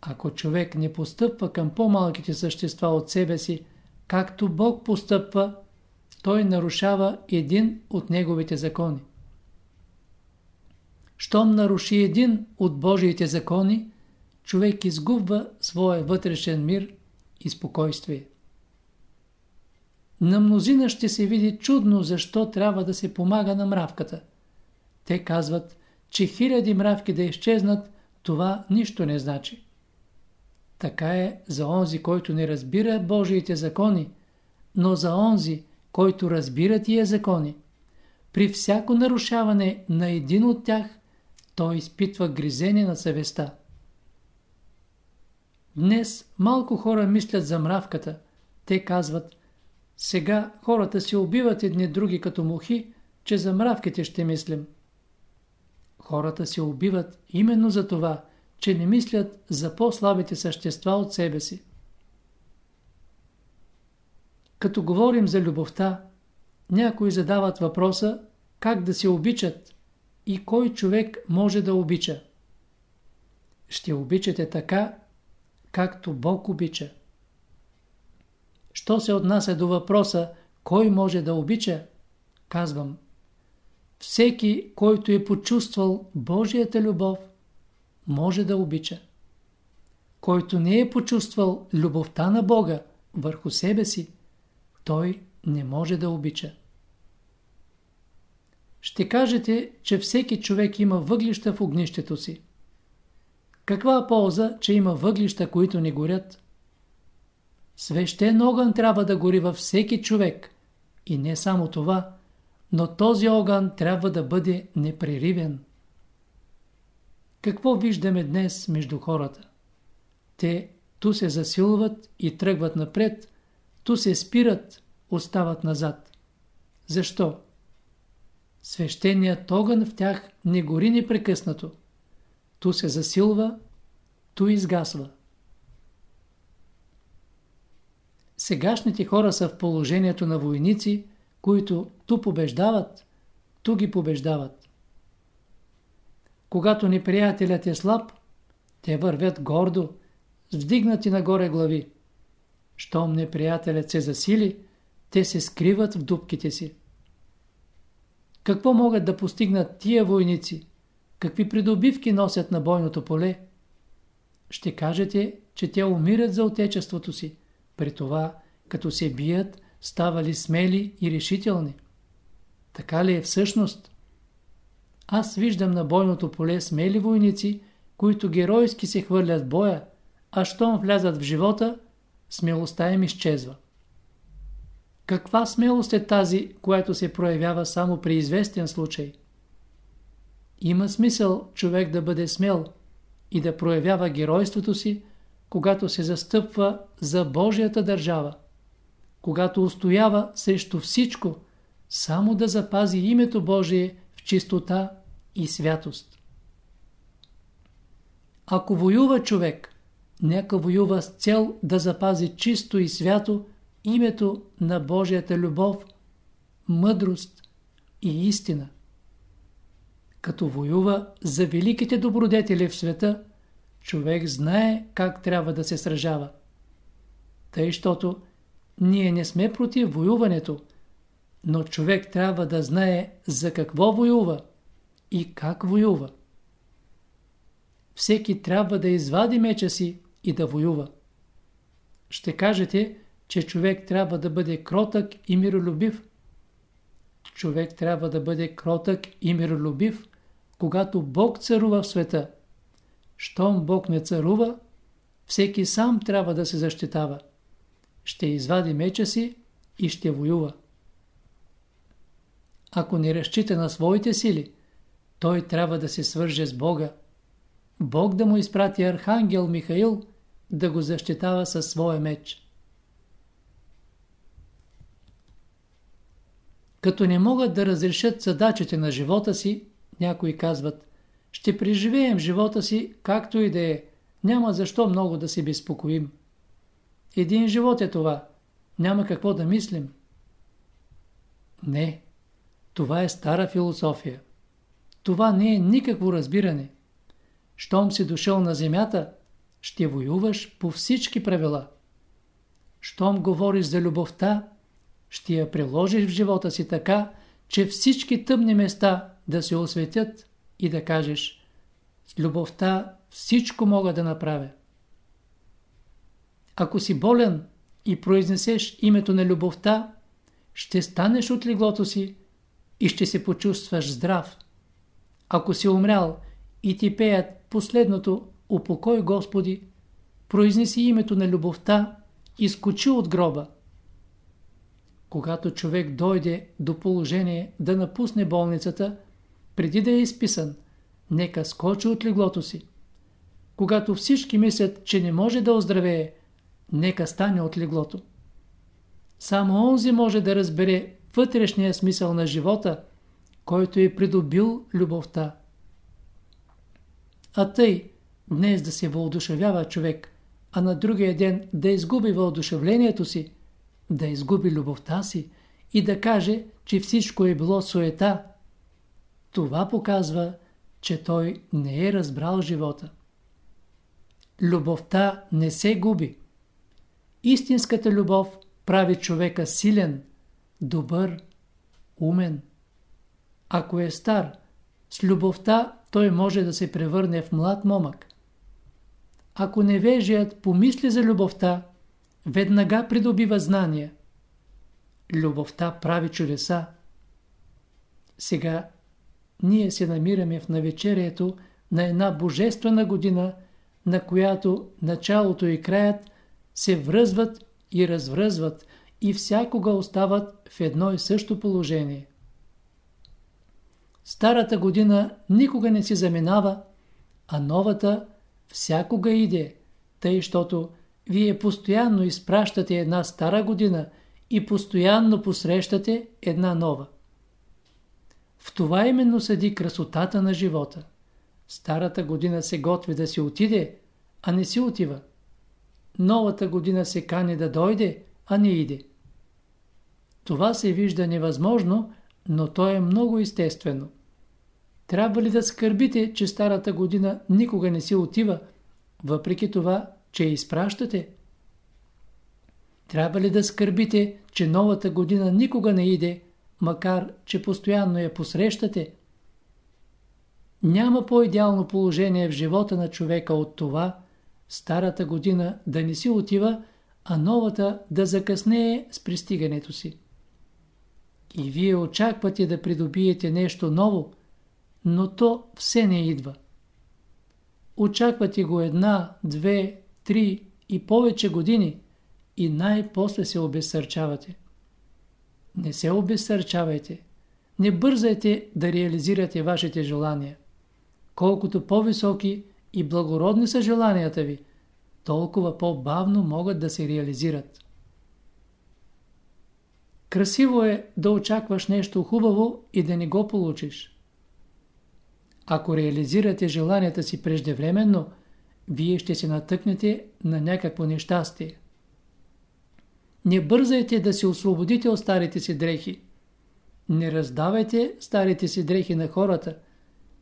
Ако човек не постъпва към по-малките същества от себе си, както Бог постъпва, той нарушава един от неговите закони. Щом наруши един от Божиите закони, човек изгубва своя вътрешен мир и спокойствие. На мнозина ще се види чудно защо трябва да се помага на мравката. Те казват, че хиляди мравки да изчезнат, това нищо не значи. Така е за онзи, който не разбира Божиите закони, но за онзи, който разбира тия закони. При всяко нарушаване на един от тях, той изпитва гризение на съвестта. Днес малко хора мислят за мравката. Те казват, сега хората се убиват едни други като мухи, че за мравките ще мислим. Хората се убиват именно за това, че не мислят за по-слабите същества от себе си. Като говорим за любовта, някои задават въпроса как да се обичат и кой човек може да обича. Ще обичате така, както Бог обича. Що се отнася до въпроса кой може да обича, казвам всеки, който е почувствал Божията любов, може да обича. Който не е почувствал любовта на Бога върху себе си, той не може да обича. Ще кажете, че всеки човек има въглища в огнището си. Каква полза, че има въглища, които не горят? Свещен огън трябва да гори във всеки човек. И не само това, но този огън трябва да бъде непреривен. Какво виждаме днес между хората? Те ту се засилват и тръгват напред, ту се спират, остават назад. Защо? Свещеният огън в тях не гори непрекъснато. Ту се засилва, ту изгасва. Сегашните хора са в положението на войници, които ту побеждават, ту ги побеждават. Когато неприятелят е слаб, те вървят гордо, вдигнати нагоре глави. Щом неприятелят се засили, те се скриват в дубките си. Какво могат да постигнат тия войници? Какви придобивки носят на бойното поле? Ще кажете, че те умират за отечеството си. При това, като се бият, ставали смели и решителни. Така ли е всъщност? Аз виждам на бойното поле смели войници, които геройски се хвърлят боя, а щом влязат в живота, смелостта им изчезва. Каква смелост е тази, която се проявява само при известен случай? Има смисъл човек да бъде смел и да проявява геройството си, когато се застъпва за Божията държава, когато устоява срещу всичко, само да запази името Божие в чистота и святост. Ако воюва човек, нека воюва с цел да запази чисто и свято името на Божията любов, мъдрост и истина. Като воюва за великите добродетели в света, човек знае как трябва да се сражава. Тъй, щото ние не сме против воюването, но човек трябва да знае за какво воюва и как воюва. Всеки трябва да извади меча си и да воюва. Ще кажете, че човек трябва да бъде кротък и миролюбив. Човек трябва да бъде кротък и миролюбив, когато Бог царува в света. Щом Бог не царува, всеки сам трябва да се защитава. Ще извади меча си и ще воюва. Ако не разчита на своите сили, той трябва да се свърже с Бога. Бог да му изпрати архангел Михаил да го защитава със своя меч. Като не могат да разрешат задачите на живота си, някои казват, ще преживеем живота си както и да е, няма защо много да се безпокоим. Един живот е това, няма какво да мислим. Не, това е стара философия. Това не е никакво разбиране. Щом си дошъл на земята, ще воюваш по всички правила. Щом говориш за любовта, ще я приложиш в живота си така, че всички тъмни места да се осветят и да кажеш с любовта всичко мога да направя. Ако си болен и произнесеш името на любовта, ще станеш от леглото си и ще се почувстваш здрав. Ако си умрял и ти пеят последното «Упокой Господи», произнеси името на любовта и скочи от гроба. Когато човек дойде до положение да напусне болницата, преди да е изписан, нека скочи от леглото си. Когато всички мислят, че не може да оздравее, нека стане от леглото. Само онзи може да разбере вътрешния смисъл на живота, който е придобил любовта. А тъй, днес да се въодушевява човек, а на другия ден да изгуби въодушевлението си, да изгуби любовта си и да каже, че всичко е било суета, това показва, че той не е разбрал живота. Любовта не се губи. Истинската любов прави човека силен, добър, умен. Ако е стар, с любовта той може да се превърне в млад момък. Ако невежият помисли за любовта, веднага придобива знания. Любовта прави чудеса. Сега ние се намираме в навечерието на една божествена година, на която началото и краят се връзват и развръзват и всякога остават в едно и също положение. Старата година никога не си заминава, а новата всякога иде, тъй, щото вие постоянно изпращате една стара година и постоянно посрещате една нова. В това именно съди красотата на живота. Старата година се готви да си отиде, а не си отива. Новата година се кани да дойде, а не иде. Това се вижда невъзможно, но то е много естествено. Трябва ли да скърбите, че старата година никога не си отива, въпреки това, че я изпращате? Трябва ли да скърбите, че новата година никога не иде, макар че постоянно я посрещате? Няма по-идеално положение в живота на човека от това, старата година да не си отива, а новата да закъснее с пристигането си. И вие очаквате да придобиете нещо ново, но то все не идва. Очаквате го една, две, три и повече години и най-после се обезсърчавате. Не се обезсърчавайте. Не бързайте да реализирате вашите желания. Колкото по-високи и благородни са желанията ви, толкова по-бавно могат да се реализират. Красиво е да очакваш нещо хубаво и да не го получиш. Ако реализирате желанията си преждевременно, вие ще се натъкнете на някакво нещастие. Не бързайте да се освободите от старите си дрехи. Не раздавайте старите си дрехи на хората.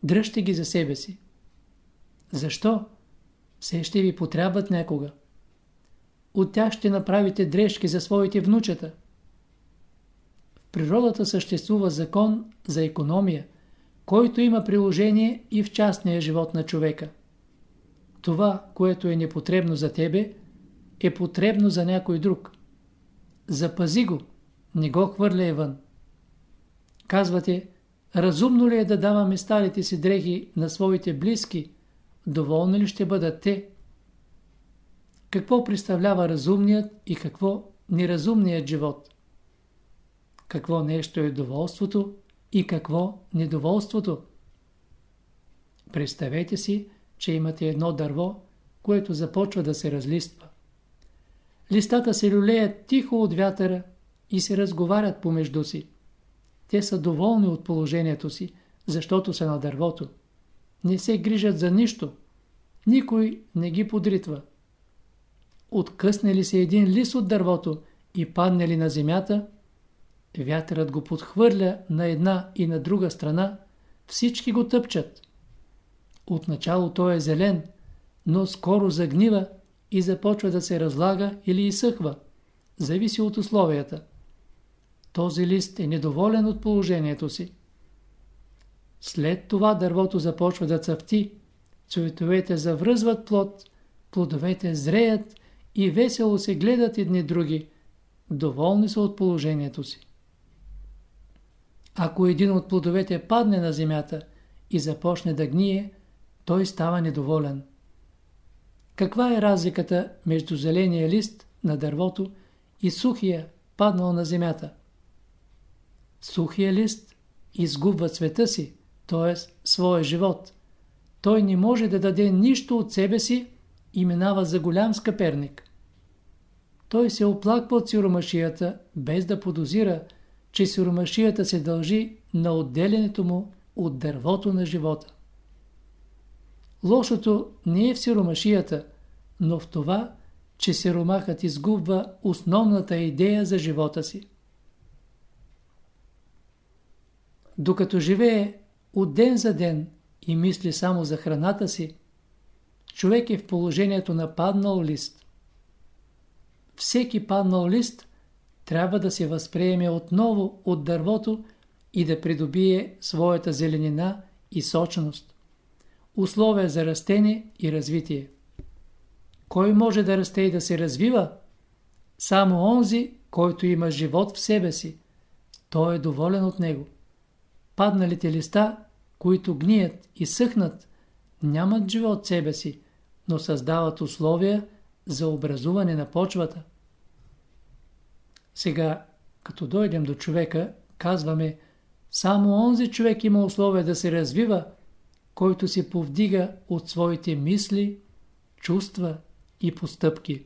Дръжте ги за себе си. Защо? Все ще ви потребват някога. От тях ще направите дрежки за своите внучета. В природата съществува закон за економия, който има приложение и в частния живот на човека. Това, което е непотребно за тебе, е потребно за някой друг. Запази го, не го хвърляй вън. Казвате, разумно ли е да даваме старите си дрехи на своите близки, доволни ли ще бъдат те? Какво представлява разумният и какво неразумният живот? Какво нещо е доволството и какво недоволството? Представете си, че имате едно дърво, което започва да се разлиства. Листата се люлеят тихо от вятъра и се разговарят помежду си. Те са доволни от положението си, защото са на дървото. Не се грижат за нищо. Никой не ги подритва. Откъсне ли се един лист от дървото и падне ли на земята, вятърът го подхвърля на една и на друга страна, всички го тъпчат. Отначало той е зелен, но скоро загнива и започва да се разлага или изсъхва. Зависи от условията. Този лист е недоволен от положението си. След това дървото започва да цъфти, цветовете завръзват плод, плодовете зреят и весело се гледат едни други, доволни са от положението си. Ако един от плодовете падне на земята и започне да гние, той става недоволен. Каква е разликата между зеления лист на дървото и сухия, паднал на земята? Сухия лист изгубва цвета си, т.е. своя живот. Той не може да даде нищо от себе си и минава за голям скъперник. Той се оплаква от сиромашията, без да подозира, че сиромашията се дължи на отделянето му от дървото на живота. Лошото не е в сиромашията, но в това, че сиромахът изгубва основната идея за живота си. Докато живее от ден за ден и мисли само за храната си, човек е в положението на паднал лист. Всеки паднал лист трябва да се възприеме отново от дървото и да придобие своята зеленина и сочност. Условия за растение и развитие. Кой може да расте и да се развива? Само онзи, който има живот в себе си. Той е доволен от него. Падналите листа, които гният и съхнат, нямат живот в себе си, но създават условия за образуване на почвата. Сега, като дойдем до човека, казваме, само онзи човек има условия да се развива, който се повдига от своите мисли, чувства и постъпки.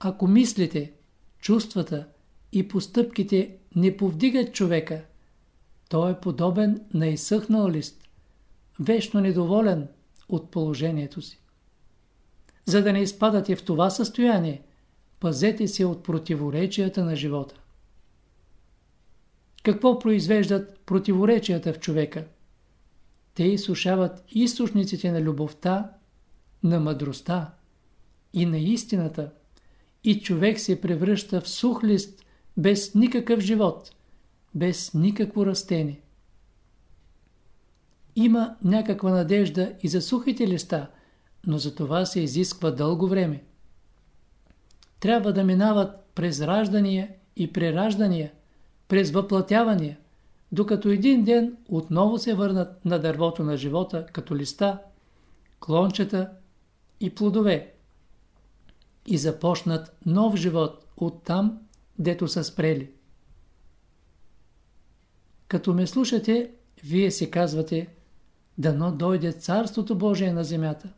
Ако мислите, чувствата и постъпките не повдигат човека, той е подобен на изсъхнал лист, вечно недоволен от положението си. За да не изпадате в това състояние, пазете се от противоречията на живота. Какво произвеждат противоречията в човека? Те изсушават източниците на любовта, на мъдростта и на истината и човек се превръща в сух лист без никакъв живот, без никакво растение. Има някаква надежда и за сухите листа, но за това се изисква дълго време. Трябва да минават през раждания и прераждания, през въплатявания, докато един ден отново се върнат на дървото на живота като листа, клончета и плодове и започнат нов живот от там, дето са спрели. Като ме слушате, вие си казвате, дано дойде Царството Божие на земята.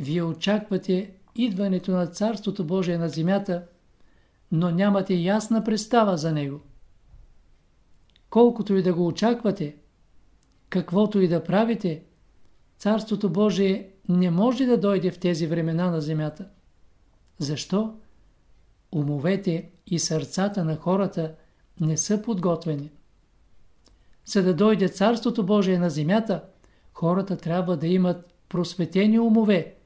Вие очаквате идването на Царството Божие на земята, но нямате ясна представа за него. Колкото и да го очаквате, каквото и да правите, Царството Божие не може да дойде в тези времена на земята. Защо? Умовете и сърцата на хората не са подготвени. За да дойде Царството Божие на земята, хората трябва да имат просветени умове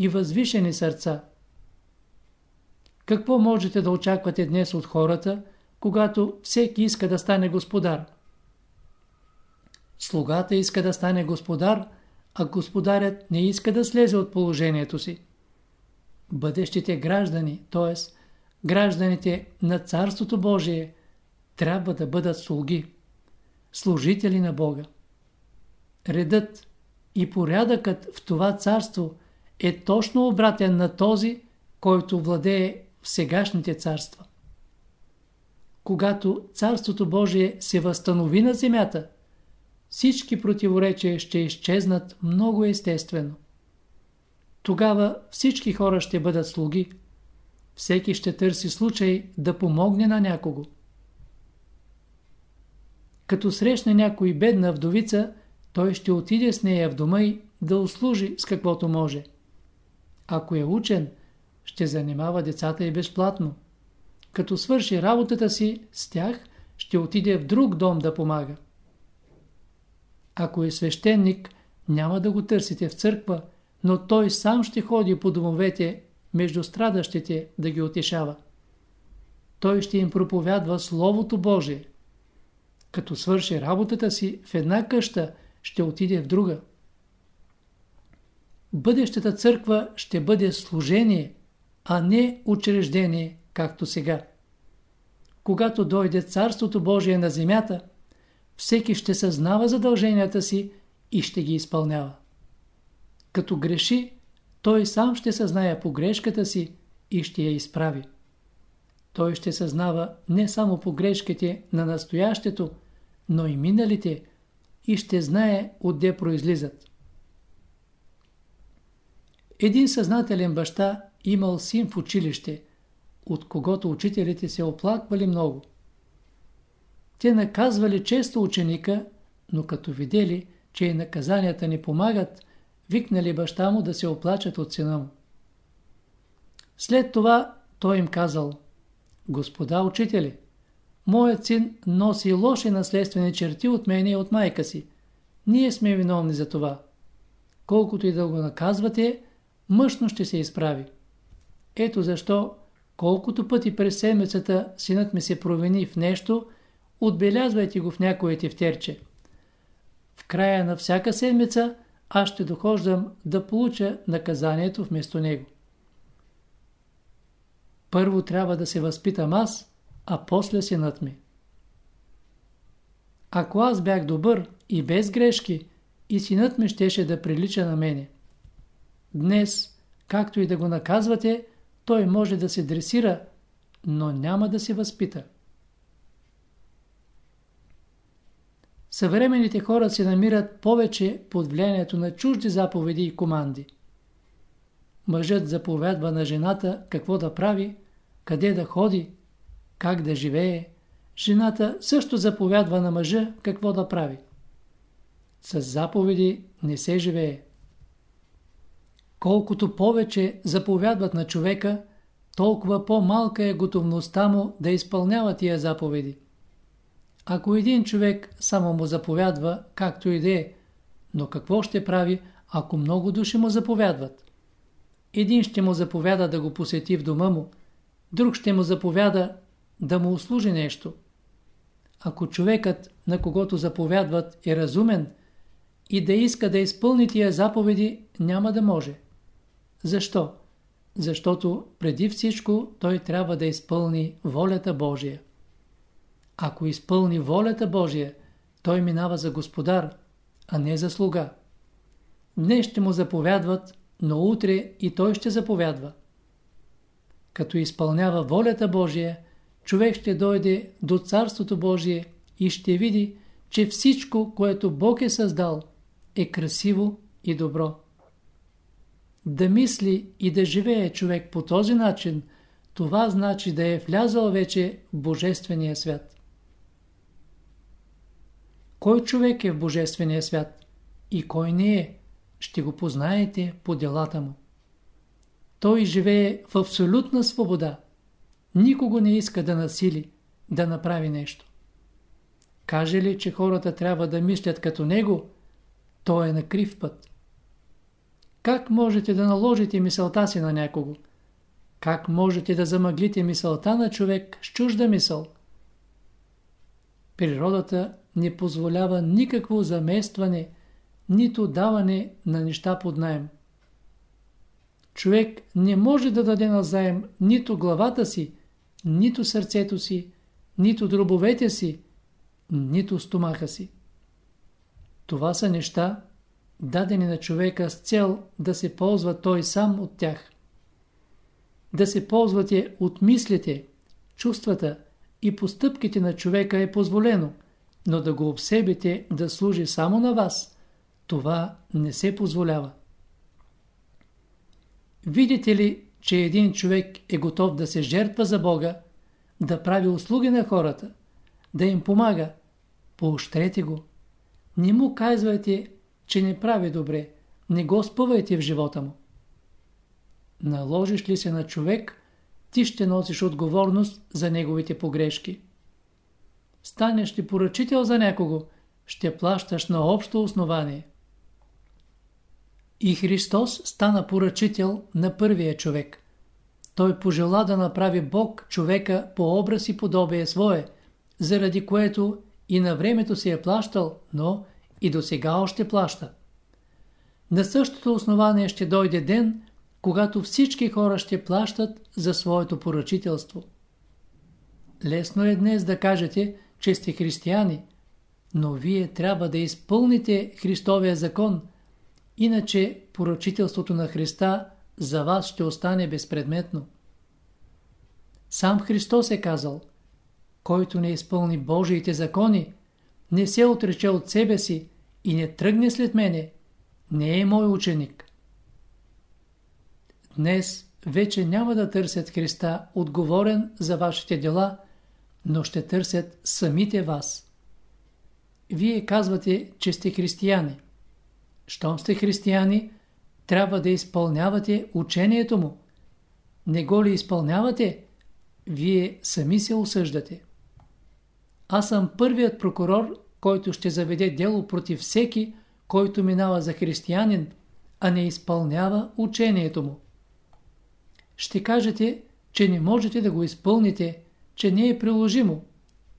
и възвишени сърца. Какво можете да очаквате днес от хората, когато всеки иска да стане господар? Слугата иска да стане господар, а господарят не иска да слезе от положението си. Бъдещите граждани, т.е. гражданите на Царството Божие, трябва да бъдат слуги, служители на Бога. Редът и порядъкът в това царство е точно обратен на този, който владее в сегашните царства. Когато Царството Божие се възстанови на земята, всички противоречия ще изчезнат много естествено. Тогава всички хора ще бъдат слуги. Всеки ще търси случай да помогне на някого. Като срещне някой бедна вдовица, той ще отиде с нея в дома и да услужи с каквото може. Ако е учен, ще занимава децата и безплатно. Като свърши работата си с тях, ще отиде в друг дом да помага. Ако е свещеник, няма да го търсите в църква, но той сам ще ходи по домовете между страдащите да ги отешава. Той ще им проповядва Словото Божие. Като свърши работата си в една къща, ще отиде в друга. Бъдещата църква ще бъде служение, а не учреждение, както сега. Когато дойде Царството Божие на земята, всеки ще съзнава задълженията си и ще ги изпълнява. Като греши, той сам ще съзнае погрешката си и ще я изправи. Той ще съзнава не само погрешките на настоящето, но и миналите и ще знае отде произлизат. Един съзнателен баща имал син в училище, от когото учителите се оплаквали много. Те наказвали често ученика, но като видели, че и наказанията не помагат, викнали баща му да се оплачат от сина му. След това той им казал, Господа учители, моят син носи лоши наследствени черти от мене и от майка си. Ние сме виновни за това. Колкото и да го наказвате, мъжно ще се изправи. Ето защо, колкото пъти през седмицата синът ми се провини в нещо, отбелязвайте го в някое тефтерче. В края на всяка седмица аз ще дохождам да получа наказанието вместо него. Първо трябва да се възпитам аз, а после синът ми. Ако аз бях добър и без грешки, и синът ми щеше да прилича на мене. Днес, както и да го наказвате, той може да се дресира, но няма да се възпита. Съвременните хора се намират повече под влиянието на чужди заповеди и команди. Мъжът заповядва на жената какво да прави, къде да ходи, как да живее. Жената също заповядва на мъжа какво да прави. С заповеди не се живее. Колкото повече заповядват на човека, толкова по-малка е готовността му да изпълнява тия заповеди. Ако един човек само му заповядва, както и да е, но какво ще прави, ако много души му заповядват? Един ще му заповяда да го посети в дома му, друг ще му заповяда да му услужи нещо. Ако човекът, на когото заповядват, е разумен и да иска да изпълни тия заповеди, няма да може. Защо? Защото преди всичко той трябва да изпълни волята Божия. Ако изпълни волята Божия, той минава за господар, а не за слуга. Днес ще му заповядват, но утре и той ще заповядва. Като изпълнява волята Божия, човек ще дойде до Царството Божие и ще види, че всичко, което Бог е създал, е красиво и добро. Да мисли и да живее човек по този начин, това значи да е влязал вече в Божествения свят. Кой човек е в Божествения свят и кой не е, ще го познаете по делата му. Той живее в абсолютна свобода. Никого не иска да насили, да направи нещо. Каже ли, че хората трябва да мислят като него, той е на крив път. Как можете да наложите мисълта си на някого? Как можете да замъглите мисълта на човек с чужда мисъл? Природата не позволява никакво заместване, нито даване на неща под найем. Човек не може да даде на заем нито главата си, нито сърцето си, нито дробовете си, нито стомаха си. Това са неща, дадени на човека с цел да се ползва той сам от тях. Да се ползвате от мислите, чувствата и постъпките на човека е позволено – но да го обсебите да служи само на вас, това не се позволява. Видите ли, че един човек е готов да се жертва за Бога, да прави услуги на хората, да им помага, поощрете го. Не му казвайте, че не прави добре, не го спъвайте в живота му. Наложиш ли се на човек, ти ще носиш отговорност за неговите погрешки. Станеш ли поръчител за някого, ще плащаш на общо основание. И Христос стана поръчител на първия човек. Той пожела да направи Бог човека по образ и подобие свое, заради което и на времето си е плащал, но и до сега още плаща. На същото основание ще дойде ден, когато всички хора ще плащат за своето поръчителство. Лесно е днес да кажете, че сте християни, но вие трябва да изпълните Христовия закон, иначе поръчителството на Христа за вас ще остане безпредметно. Сам Христос е казал, който не изпълни Божиите закони, не се отрече от себе си и не тръгне след мене, не е мой ученик. Днес вече няма да търсят Христа отговорен за вашите дела, но ще търсят самите вас. Вие казвате, че сте християни. Щом сте християни, трябва да изпълнявате учението му. Не го ли изпълнявате, вие сами се осъждате. Аз съм първият прокурор, който ще заведе дело против всеки, който минава за християнин, а не изпълнява учението му. Ще кажете, че не можете да го изпълните, че не е приложимо.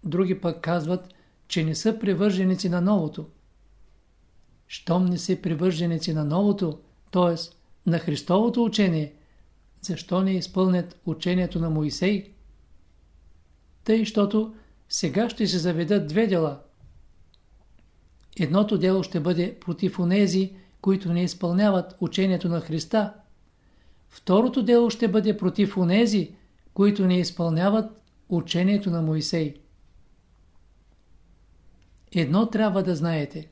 Други пък казват, че не са привърженици на новото. Щом не са привърженици на новото, т.е. на Христовото учение, защо не изпълнят учението на Моисей? Тъй, защото сега ще се заведат две дела. Едното дело ще бъде против онези, които не изпълняват учението на Христа. Второто дело ще бъде против онези, които не изпълняват учението на Моисей. Едно трябва да знаете.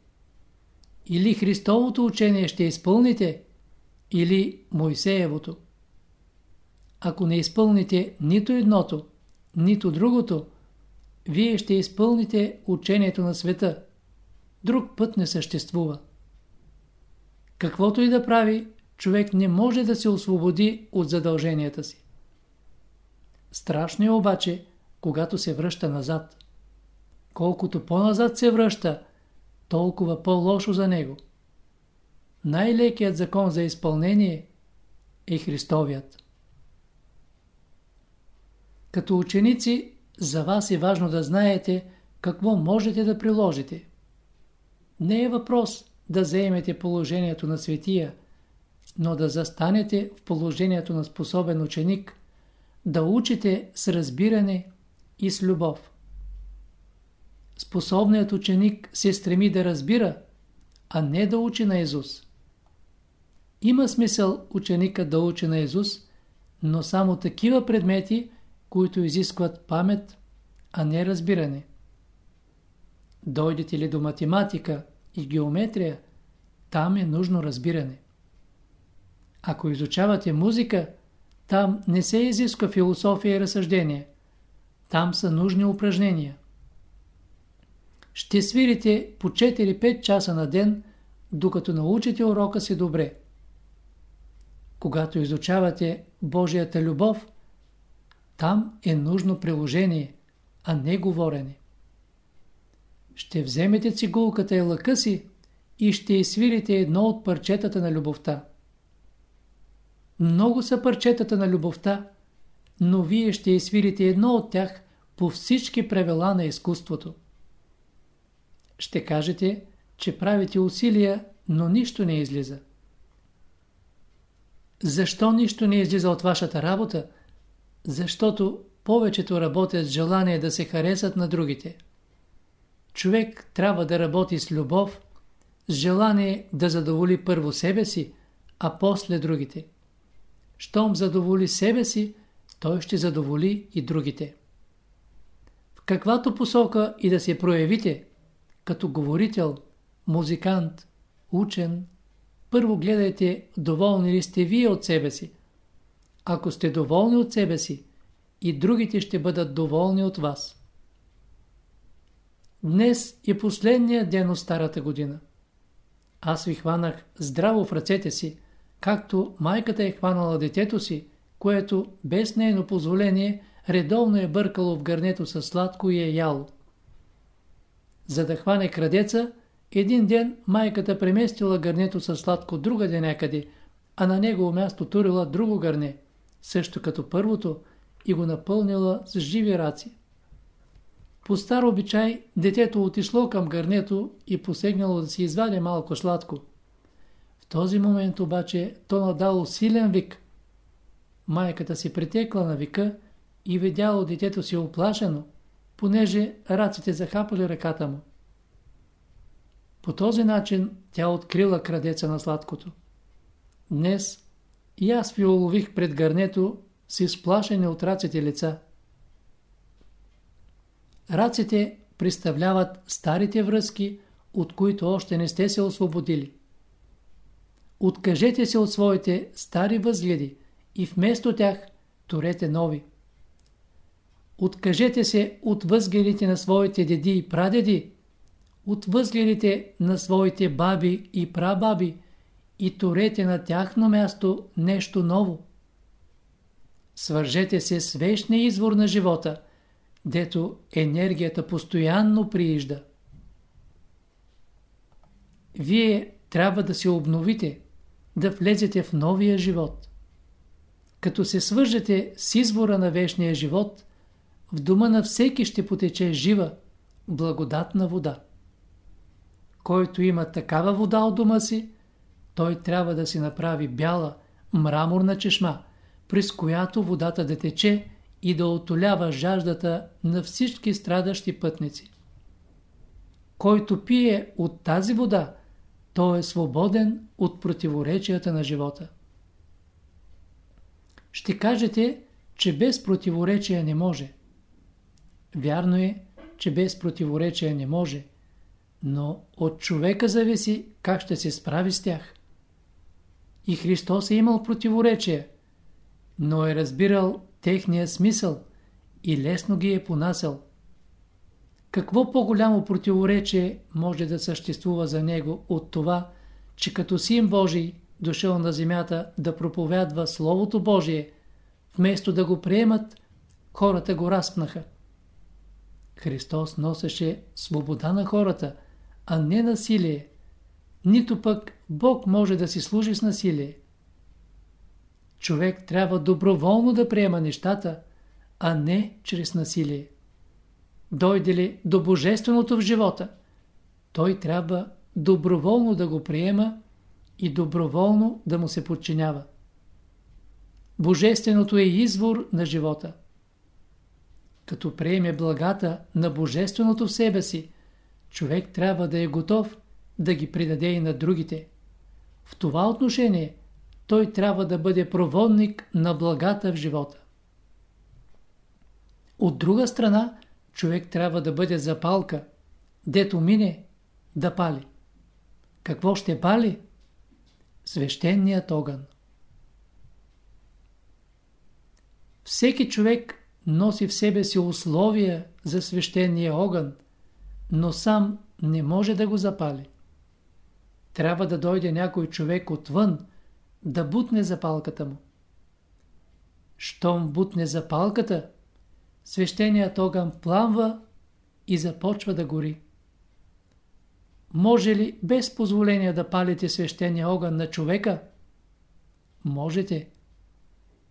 Или Христовото учение ще изпълните, или Моисеевото. Ако не изпълните нито едното, нито другото, вие ще изпълните учението на света. Друг път не съществува. Каквото и да прави, човек не може да се освободи от задълженията си. Страшно е обаче, когато се връща назад. Колкото по-назад се връща, толкова по-лошо за него. Най-лекият закон за изпълнение е Христовият. Като ученици, за вас е важно да знаете какво можете да приложите. Не е въпрос да заемете положението на светия, но да застанете в положението на способен ученик, да учите с разбиране и с любов. Способният ученик се стреми да разбира, а не да учи на Езус. Има смисъл ученика да учи на Езус, но само такива предмети, които изискват памет, а не разбиране. Дойдете ли до математика и геометрия, там е нужно разбиране. Ако изучавате музика, там не се изисква философия и разсъждение. Там са нужни упражнения. Ще свирите по 4-5 часа на ден, докато научите урока си добре. Когато изучавате Божията любов, там е нужно приложение, а не говорене. Ще вземете цигулката и лъка си и ще изсвирите едно от парчетата на любовта. Много са парчетата на любовта, но вие ще изсвирите едно от тях по всички правила на изкуството. Ще кажете, че правите усилия, но нищо не излиза. Защо нищо не излиза от вашата работа? Защото повечето работят с желание да се харесат на другите. Човек трябва да работи с любов, с желание да задоволи първо себе си, а после другите. Щом задоволи себе си, той ще задоволи и другите. В каквато посока и да се проявите, като говорител, музикант, учен, първо гледайте доволни ли сте вие от себе си. Ако сте доволни от себе си, и другите ще бъдат доволни от вас. Днес е последния ден от старата година. Аз ви хванах здраво в ръцете си, както майката е хванала детето си, което без нейно позволение редовно е бъркало в гърнето с сладко и е яло. За да хване крадеца, един ден майката преместила гърнето с сладко другаде някъде, а на негово място турила друго гърне, също като първото, и го напълнила с живи раци. По стар обичай, детето отишло към гърнето и посегнало да си извади малко сладко. В този момент обаче то надало силен вик. Майката си притекла на вика и видяло детето си оплашено, понеже раците захапали ръката му. По този начин тя открила крадеца на сладкото. Днес и аз ви улових пред гърнето с изплашени от раците лица. Раците представляват старите връзки, от които още не сте се освободили. Откажете се от своите стари възгледи и вместо тях турете нови. Откажете се от възгледите на своите деди и прадеди, от възгледите на своите баби и прабаби и турете на тяхно място нещо ново. Свържете се с вечния извор на живота, дето енергията постоянно приижда. Вие трябва да се обновите, да влезете в новия живот. Като се свържете с извора на вечния живот, в дома на всеки ще потече жива, благодатна вода. Който има такава вода от дома си, той трябва да си направи бяла, мраморна чешма – през която водата да тече и да отолява жаждата на всички страдащи пътници. Който пие от тази вода, той е свободен от противоречията на живота. Ще кажете, че без противоречия не може. Вярно е, че без противоречия не може, но от човека зависи как ще се справи с тях. И Христос е имал противоречия – но е разбирал техния смисъл и лесно ги е понасял. Какво по-голямо противоречие може да съществува за него от това, че като син Божий дошъл на земята да проповядва Словото Божие, вместо да го приемат, хората го разпнаха. Христос носеше свобода на хората, а не насилие. Нито пък Бог може да си служи с насилие човек трябва доброволно да приема нещата, а не чрез насилие. Дойде ли до Божественото в живота, той трябва доброволно да го приема и доброволно да му се подчинява. Божественото е извор на живота. Като приеме благата на Божественото в себе си, човек трябва да е готов да ги придаде и на другите. В това отношение той трябва да бъде проводник на благата в живота. От друга страна, човек трябва да бъде запалка, дето мине да пали. Какво ще пали? Свещеният огън. Всеки човек носи в себе си условия за свещения огън, но сам не може да го запали. Трябва да дойде някой човек отвън, да бутне запалката му. Щом бутне запалката, свещеният огън пламва и започва да гори. Може ли без позволение да палите свещения огън на човека? Можете.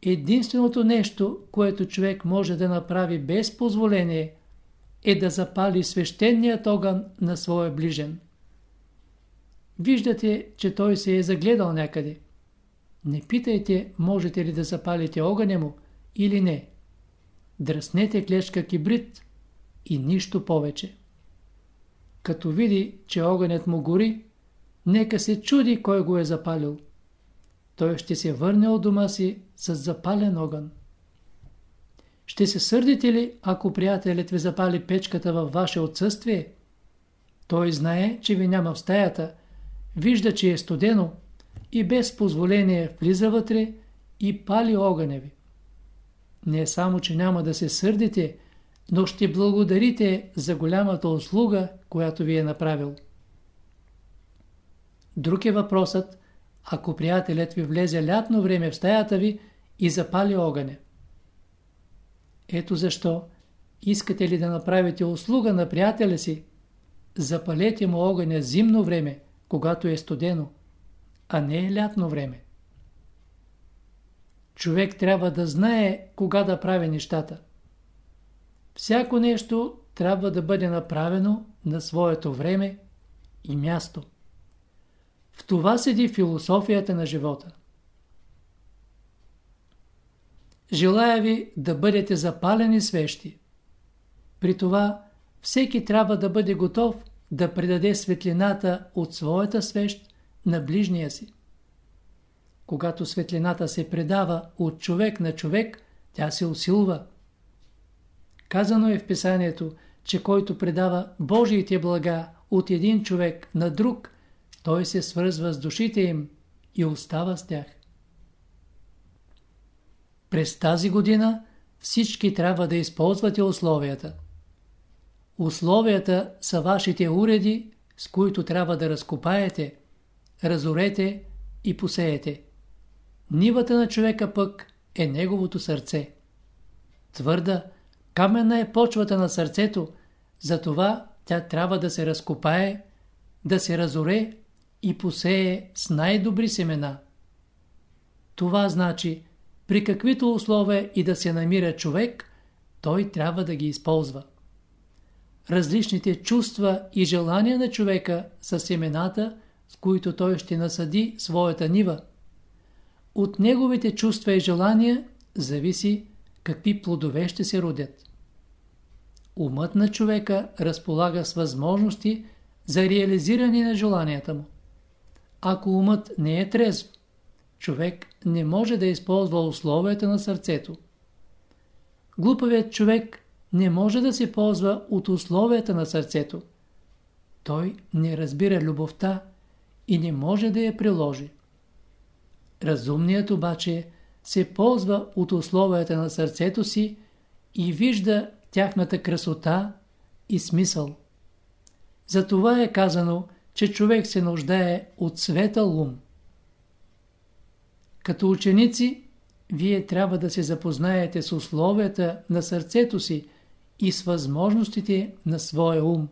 Единственото нещо, което човек може да направи без позволение, е да запали свещеният огън на своя ближен. Виждате, че той се е загледал някъде. Не питайте, можете ли да запалите огъня му или не. Дръснете клешка кибрид и нищо повече. Като види, че огънят му гори, нека се чуди кой го е запалил. Той ще се върне от дома си с запален огън. Ще се сърдите ли, ако приятелят ви запали печката във ваше отсъствие? Той знае, че ви няма в стаята, вижда, че е студено и без позволение влиза вътре и пали огъня ви. Не само, че няма да се сърдите, но ще благодарите за голямата услуга, която ви е направил. Друг е въпросът, ако приятелят ви влезе лятно време в стаята ви и запали огъня. Ето защо, искате ли да направите услуга на приятеля си, запалете му огъня зимно време, когато е студено, а не е лятно време. Човек трябва да знае кога да прави нещата. Всяко нещо трябва да бъде направено на своето време и място. В това седи философията на живота. Желая ви да бъдете запалени свещи. При това всеки трябва да бъде готов да предаде светлината от своята свещ на ближния си. Когато светлината се предава от човек на човек, тя се усилва. Казано е в писанието, че който предава Божиите блага от един човек на друг, той се свързва с душите им и остава с тях. През тази година всички трябва да използвате условията. Условията са вашите уреди, с които трябва да разкопаете, разорете и посеете. Нивата на човека пък е неговото сърце. Твърда, каменна е почвата на сърцето, затова тя трябва да се разкопае, да се разоре и посее с най-добри семена. Това значи, при каквито условия и да се намира човек, той трябва да ги използва. Различните чувства и желания на човека са семената, с които той ще насъди своята нива. От неговите чувства и желания зависи какви плодове ще се родят. Умът на човека разполага с възможности за реализиране на желанията му. Ако умът не е трезв, човек не може да използва условията на сърцето. Глупавият човек не може да се ползва от условията на сърцето. Той не разбира любовта и не може да я приложи. Разумният обаче се ползва от условията на сърцето си и вижда тяхната красота и смисъл. Затова е казано, че човек се нуждае от светъл ум. Като ученици, вие трябва да се запознаете с условията на сърцето си и с възможностите на своя ум.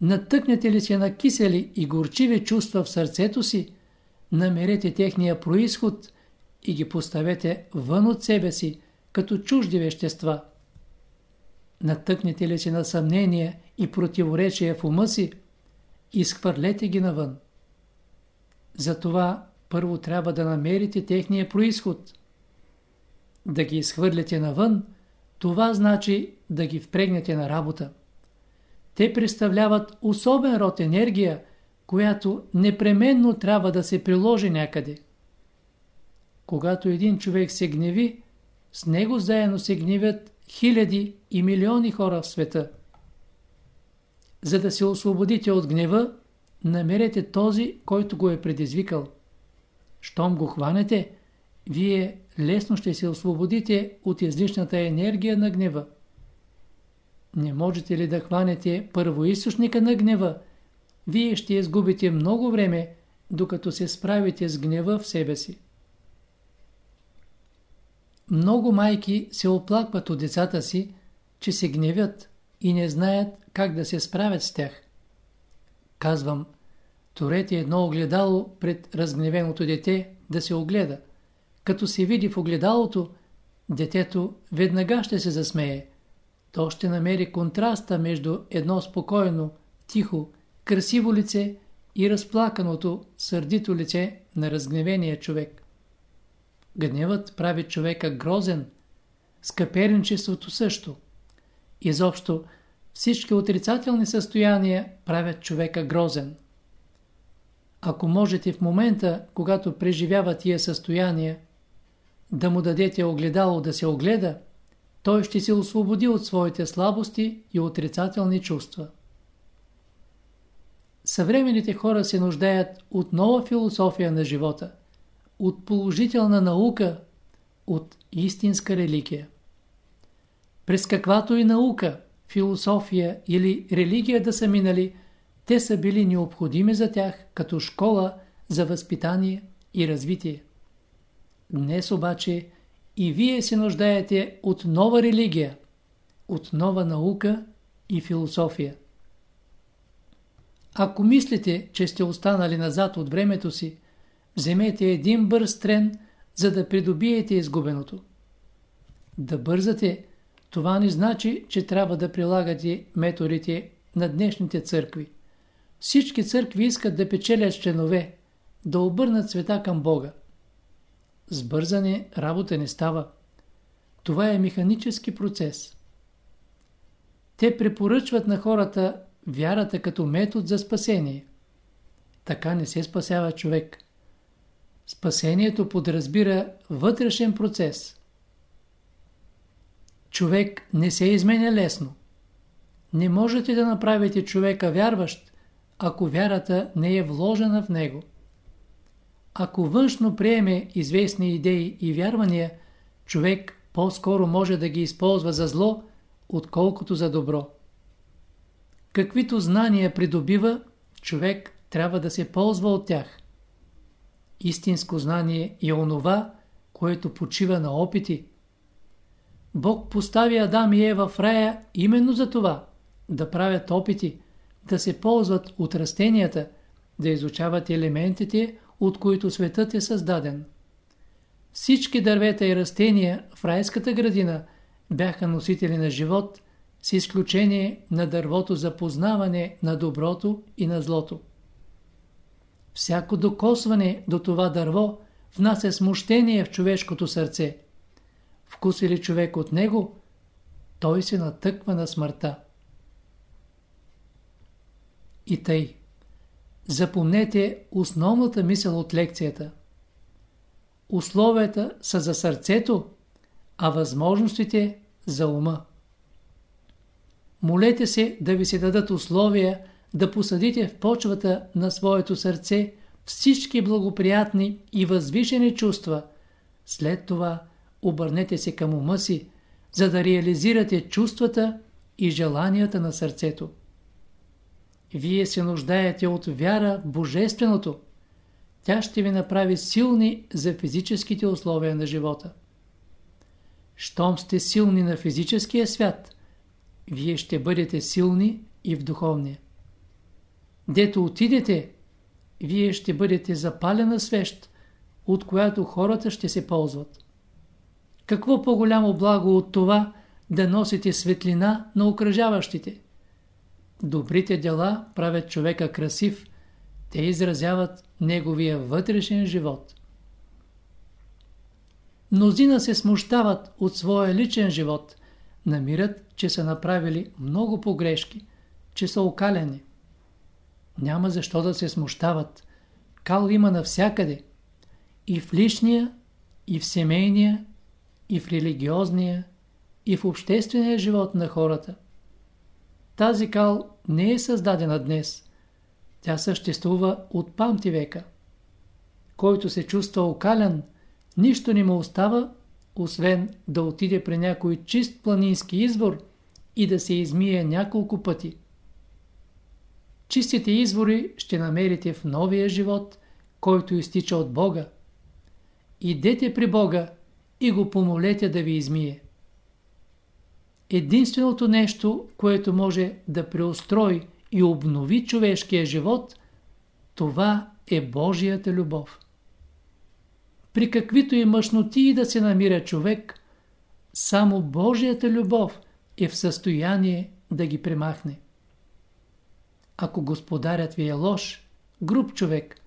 Натъкнете ли се на кисели и горчиви чувства в сърцето си, намерете техния происход и ги поставете вън от себе си, като чужди вещества. Натъкнете ли се на съмнение и противоречие в ума си, изхвърлете ги навън. Затова първо трябва да намерите техния происход. Да ги изхвърляте навън, това значи да ги впрегнете на работа. Те представляват особен род енергия, която непременно трябва да се приложи някъде. Когато един човек се гневи, с него заедно се гневят хиляди и милиони хора в света. За да се освободите от гнева, намерете този, който го е предизвикал. Щом го хванете, вие лесно ще се освободите от излишната енергия на гнева. Не можете ли да хванете първоисточника на гнева, вие ще изгубите много време, докато се справите с гнева в себе си. Много майки се оплакват от децата си, че се гневят и не знаят как да се справят с тях. Казвам, турете едно огледало пред разгневеното дете да се огледа. Като се види в огледалото, детето веднага ще се засмее. То ще намери контраста между едно спокойно, тихо, красиво лице и разплаканото, сърдито лице на разгневения човек. Гневът прави човека грозен, скъперничеството също. Изобщо, всички отрицателни състояния правят човека грозен. Ако можете в момента, когато преживява тия състояния, да му дадете огледало да се огледа, той ще се освободи от своите слабости и отрицателни чувства. Съвременните хора се нуждаят от нова философия на живота, от положителна наука, от истинска религия. През каквато и наука, философия или религия да са минали, те са били необходими за тях като школа за възпитание и развитие. Днес обаче и вие се нуждаете от нова религия, от нова наука и философия. Ако мислите, че сте останали назад от времето си, вземете един бърз трен, за да придобиете изгубеното. Да бързате, това не значи, че трябва да прилагате методите на днешните църкви. Всички църкви искат да печелят членове, да обърнат света към Бога. С бързане работа не става. Това е механически процес. Те препоръчват на хората вярата като метод за спасение. Така не се спасява човек. Спасението подразбира вътрешен процес. Човек не се изменя лесно. Не можете да направите човека вярващ, ако вярата не е вложена в него. Ако външно приеме известни идеи и вярвания, човек по-скоро може да ги използва за зло, отколкото за добро. Каквито знания придобива, човек трябва да се ползва от тях. Истинско знание е онова, което почива на опити. Бог постави Адам и Ева в рая именно за това – да правят опити, да се ползват от растенията, да изучават елементите, от които светът е създаден. Всички дървета и растения в райската градина бяха носители на живот, с изключение на дървото за познаване на доброто и на злото. Всяко докосване до това дърво внася смущение в човешкото сърце. Вкуси ли човек от него, той се натъква на смъртта. И тъй. Запомнете основната мисъл от лекцията. Условията са за сърцето, а възможностите за ума. Молете се да ви се дадат условия да посадите в почвата на своето сърце всички благоприятни и възвишени чувства. След това обърнете се към ума си, за да реализирате чувствата и желанията на сърцето. Вие се нуждаете от вяра в Божественото. Тя ще ви направи силни за физическите условия на живота. Щом сте силни на физическия свят, вие ще бъдете силни и в духовния. Дето отидете, вие ще бъдете запалена свещ, от която хората ще се ползват. Какво по-голямо благо от това да носите светлина на окръжаващите? Добрите дела правят човека красив, те изразяват неговия вътрешен живот. Мнозина се смущават от своя личен живот, намират, че са направили много погрешки, че са окалени. Няма защо да се смущават. Кал има навсякъде. И в личния, и в семейния, и в религиозния, и в обществения живот на хората. Тази кал не е създадена днес. Тя съществува от памти века. Който се чувства окален, нищо не му остава, освен да отиде при някой чист планински извор и да се измие няколко пъти. Чистите извори ще намерите в новия живот, който изтича от Бога. Идете при Бога и го помолете да ви измие. Единственото нещо, което може да преустрои и обнови човешкия живот, това е Божията любов. При каквито и мъжноти да се намира човек, само Божията любов е в състояние да ги премахне. Ако господарят ви е лош, груб човек,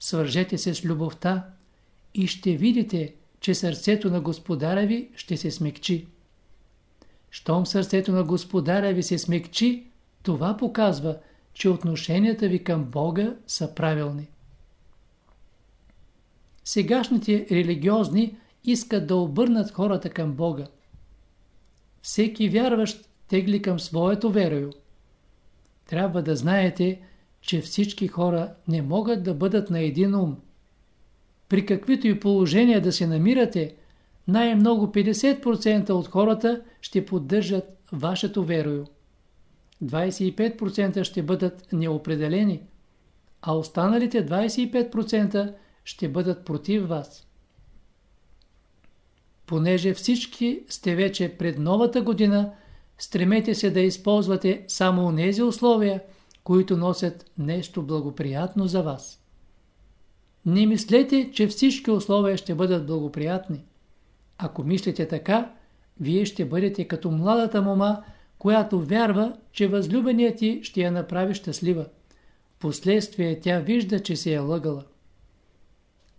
свържете се с любовта и ще видите, че сърцето на господаря ви ще се смекчи. Щом сърцето на господаря ви се смекчи, това показва, че отношенията ви към Бога са правилни. Сегашните религиозни искат да обърнат хората към Бога. всеки вярващ тегли към своето верою. Трябва да знаете, че всички хора не могат да бъдат на един ум. При каквито и положения да се намирате, най-много 50% от хората ще поддържат вашето верою. 25% ще бъдат неопределени, а останалите 25% ще бъдат против вас. Понеже всички сте вече пред новата година, стремете се да използвате само тези условия, които носят нещо благоприятно за вас. Не мислете, че всички условия ще бъдат благоприятни. Ако мислите така, вие ще бъдете като младата мома, която вярва, че възлюбеният ти ще я направи щастлива. Последствие тя вижда, че се е лъгала.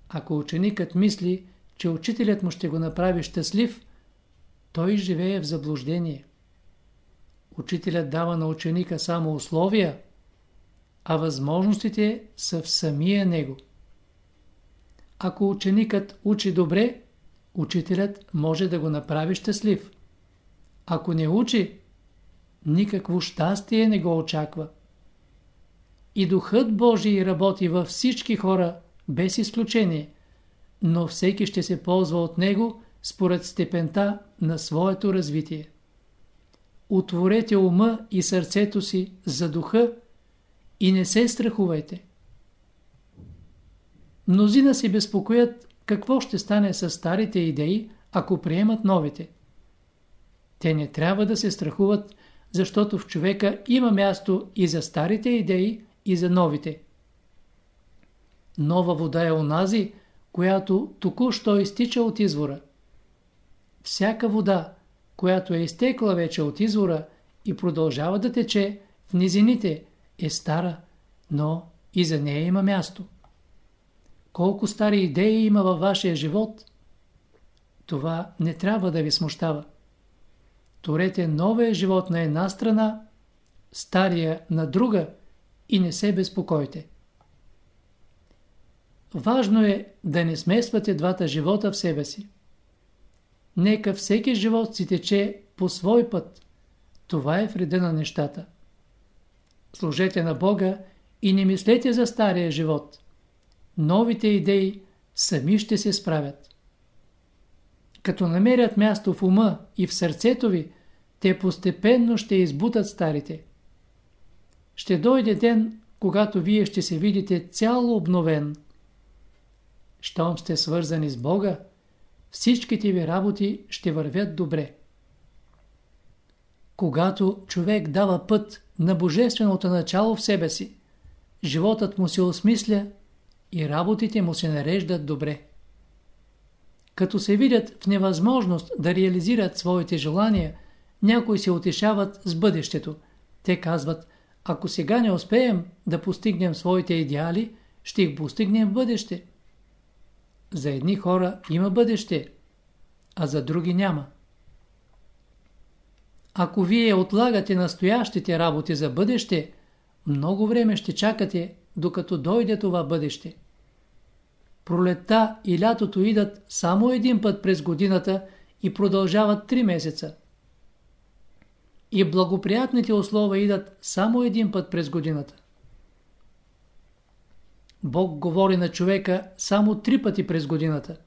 Ако ученикът мисли, че учителят му ще го направи щастлив, той живее в заблуждение. Учителят дава на ученика само условия, а възможностите са в самия него. Ако ученикът учи добре, учителят може да го направи щастлив. Ако не учи, никакво щастие не го очаква. И Духът Божий работи във всички хора, без изключение, но всеки ще се ползва от него според степента на своето развитие. Отворете ума и сърцето си за духа и не се страхувайте. Мнозина се безпокоят какво ще стане с старите идеи, ако приемат новите. Те не трябва да се страхуват, защото в човека има място и за старите идеи, и за новите. Нова вода е онази, която току-що изтича от извора. Всяка вода, която е изтекла вече от извора и продължава да тече в низините, е стара, но и за нея има място. Колко стари идеи има във вашия живот? Това не трябва да ви смущава. Торете новия живот на една страна, стария на друга и не се безпокойте. Важно е да не смесвате двата живота в себе си. Нека всеки живот си тече по свой път. Това е вреда на нещата. Служете на Бога и не мислете за стария живот. Новите идеи сами ще се справят. Като намерят място в ума и в сърцето ви, те постепенно ще избутат старите. Ще дойде ден, когато вие ще се видите цяло обновен. Щом сте свързани с Бога, всичките ви работи ще вървят добре. Когато човек дава път на божественото начало в себе си, животът му се осмисля и работите му се нареждат добре. Като се видят в невъзможност да реализират своите желания, някои се утешават с бъдещето. Те казват, ако сега не успеем да постигнем своите идеали, ще их постигнем в бъдеще. За едни хора има бъдеще, а за други няма. Ако вие отлагате настоящите работи за бъдеще, много време ще чакате, докато дойде това бъдеще. Пролетта и лятото идат само един път през годината и продължават три месеца. И благоприятните условия идат само един път през годината. Бог говори на човека само три пъти през годината.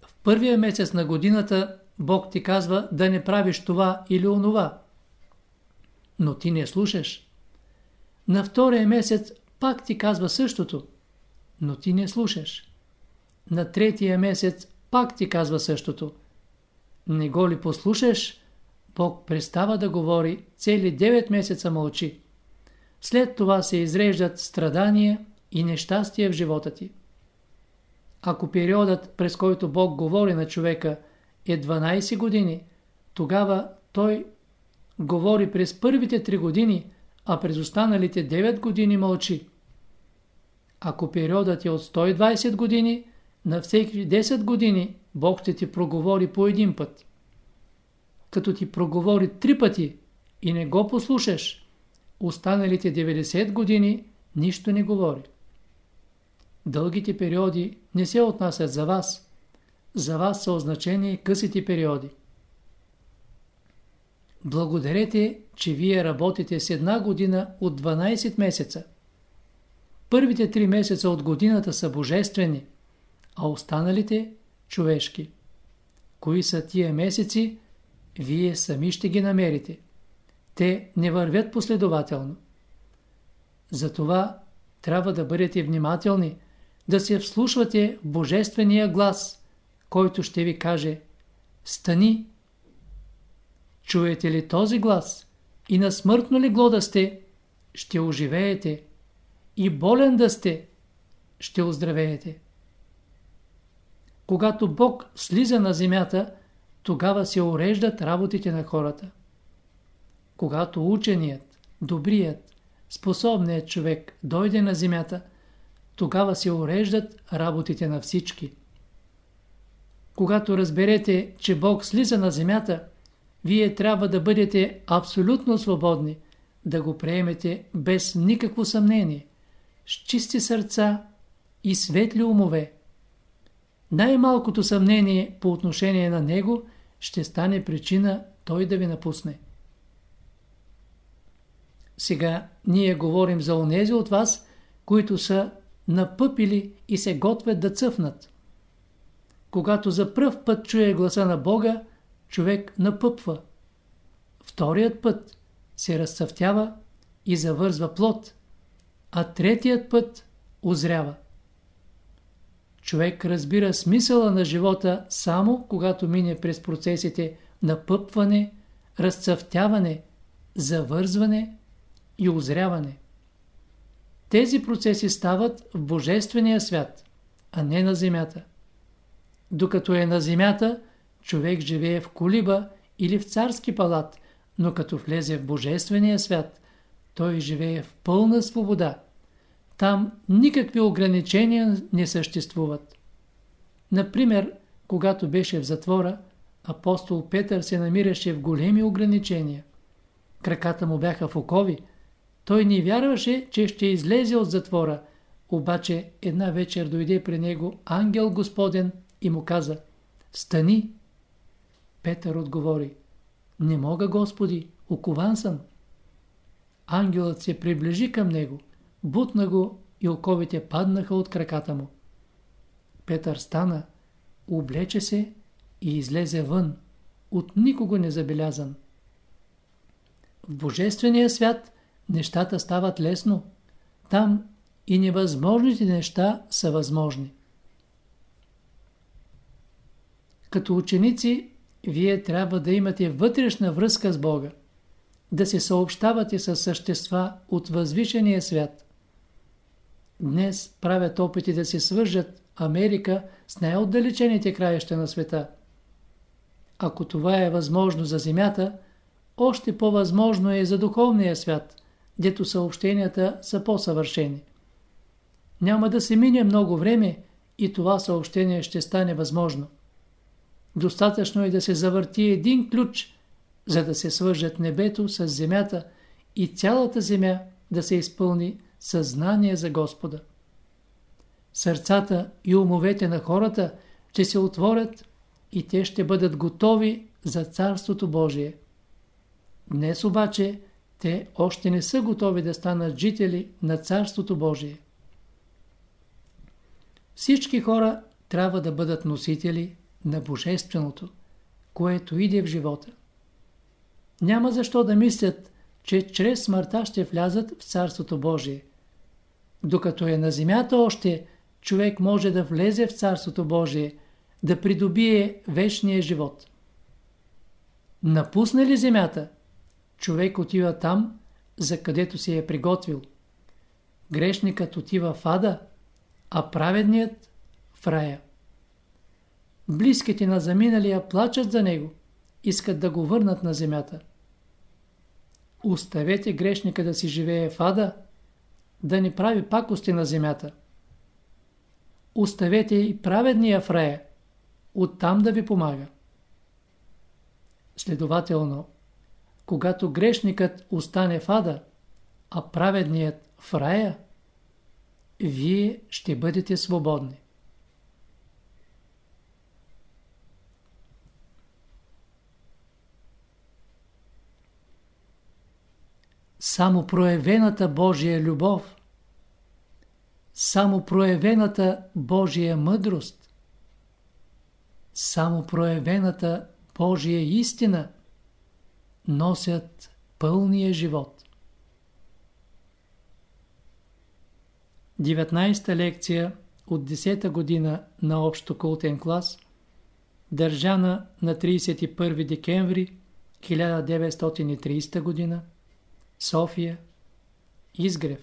В първия месец на годината Бог ти казва да не правиш това или онова. Но ти не слушаш. На втория месец пак ти казва същото, но ти не слушаш. На третия месец пак ти казва същото. Не го ли послушаш, Бог престава да говори, цели 9 месеца мълчи. След това се изреждат страдания и нещастия в живота ти. Ако периодът, през който Бог говори на човека, е 12 години, тогава той говори през първите 3 години, а през останалите 9 години мълчи. Ако периодът е от 120 години, на всеки 10 години Бог ще ти проговори по един път. Като ти проговори три пъти и не го послушаш, останалите 90 години нищо не говори. Дългите периоди не се отнасят за вас. За вас са означени късите периоди. Благодарете, че вие работите с една година от 12 месеца. Първите три месеца от годината са божествени, а останалите – човешки. Кои са тия месеци, вие сами ще ги намерите. Те не вървят последователно. Затова трябва да бъдете внимателни, да се вслушвате в Божествения глас, който ще ви каже «Стани!» Чуете ли този глас и на смъртно легло да сте, ще оживеете и болен да сте, ще оздравеете. Когато Бог слиза на земята, тогава се уреждат работите на хората. Когато ученият, добрият, способният човек дойде на земята, тогава се уреждат работите на всички. Когато разберете, че Бог слиза на земята, вие трябва да бъдете абсолютно свободни, да го приемете без никакво съмнение, с чисти сърца и светли умове. Най-малкото съмнение по отношение на него ще стане причина той да ви напусне. Сега ние говорим за онези от вас, които са напъпили и се готвят да цъфнат. Когато за пръв път чуе гласа на Бога, човек напъпва. Вторият път се разцъфтява и завързва плод, а третият път озрява. Човек разбира смисъла на живота само когато мине през процесите на пъпване, разцъфтяване, завързване и озряване. Тези процеси стават в Божествения свят, а не на земята. Докато е на земята, човек живее в колиба или в царски палат, но като влезе в Божествения свят, той живее в пълна свобода. Там никакви ограничения не съществуват. Например, когато беше в затвора, апостол Петър се намираше в големи ограничения. Краката му бяха в окови. Той не вярваше, че ще излезе от затвора, обаче една вечер дойде при него ангел Господен и му каза «Стани!» Петър отговори «Не мога, Господи, окован съм». Ангелът се приближи към него, бутна го и оковите паднаха от краката му. Петър стана, облече се и излезе вън, от никого не забелязан. В Божествения свят нещата стават лесно. Там и невъзможните неща са възможни. Като ученици, вие трябва да имате вътрешна връзка с Бога, да се съобщавате с същества от възвишения свят. Днес правят опити да се свържат Америка с най-отдалечените краища на света. Ако това е възможно за Земята, още по-възможно е за духовния свят, дето съобщенията са по-съвършени. Няма да се мине много време и това съобщение ще стане възможно. Достатъчно е да се завърти един ключ, за да се свържат небето с земята и цялата земя да се изпълни съзнание за Господа. Сърцата и умовете на хората ще се отворят и те ще бъдат готови за Царството Божие. Днес обаче те още не са готови да станат жители на Царството Божие. Всички хора трябва да бъдат носители на Божественото, което иде в живота. Няма защо да мислят, че чрез смъртта ще влязат в Царството Божие. Докато е на земята още, човек може да влезе в Царството Божие, да придобие вечния живот. Напусне ли земята, човек отива там, за където се е приготвил. Грешникът отива в ада, а праведният в рая. Близките на заминалия плачат за него, искат да го върнат на земята. Оставете грешника да си живее в ада, да не прави пакости на земята. Оставете и праведния в рая, оттам да ви помага. Следователно, когато грешникът остане в ада, а праведният в рая, вие ще бъдете свободни. Само проявената Божия любов, само проявената Божия мъдрост, само проявената Божия истина носят пълния живот. 19-та лекция от 10-та година на общо култен клас, държана на 31 декември 1930 година, София, Изгрев.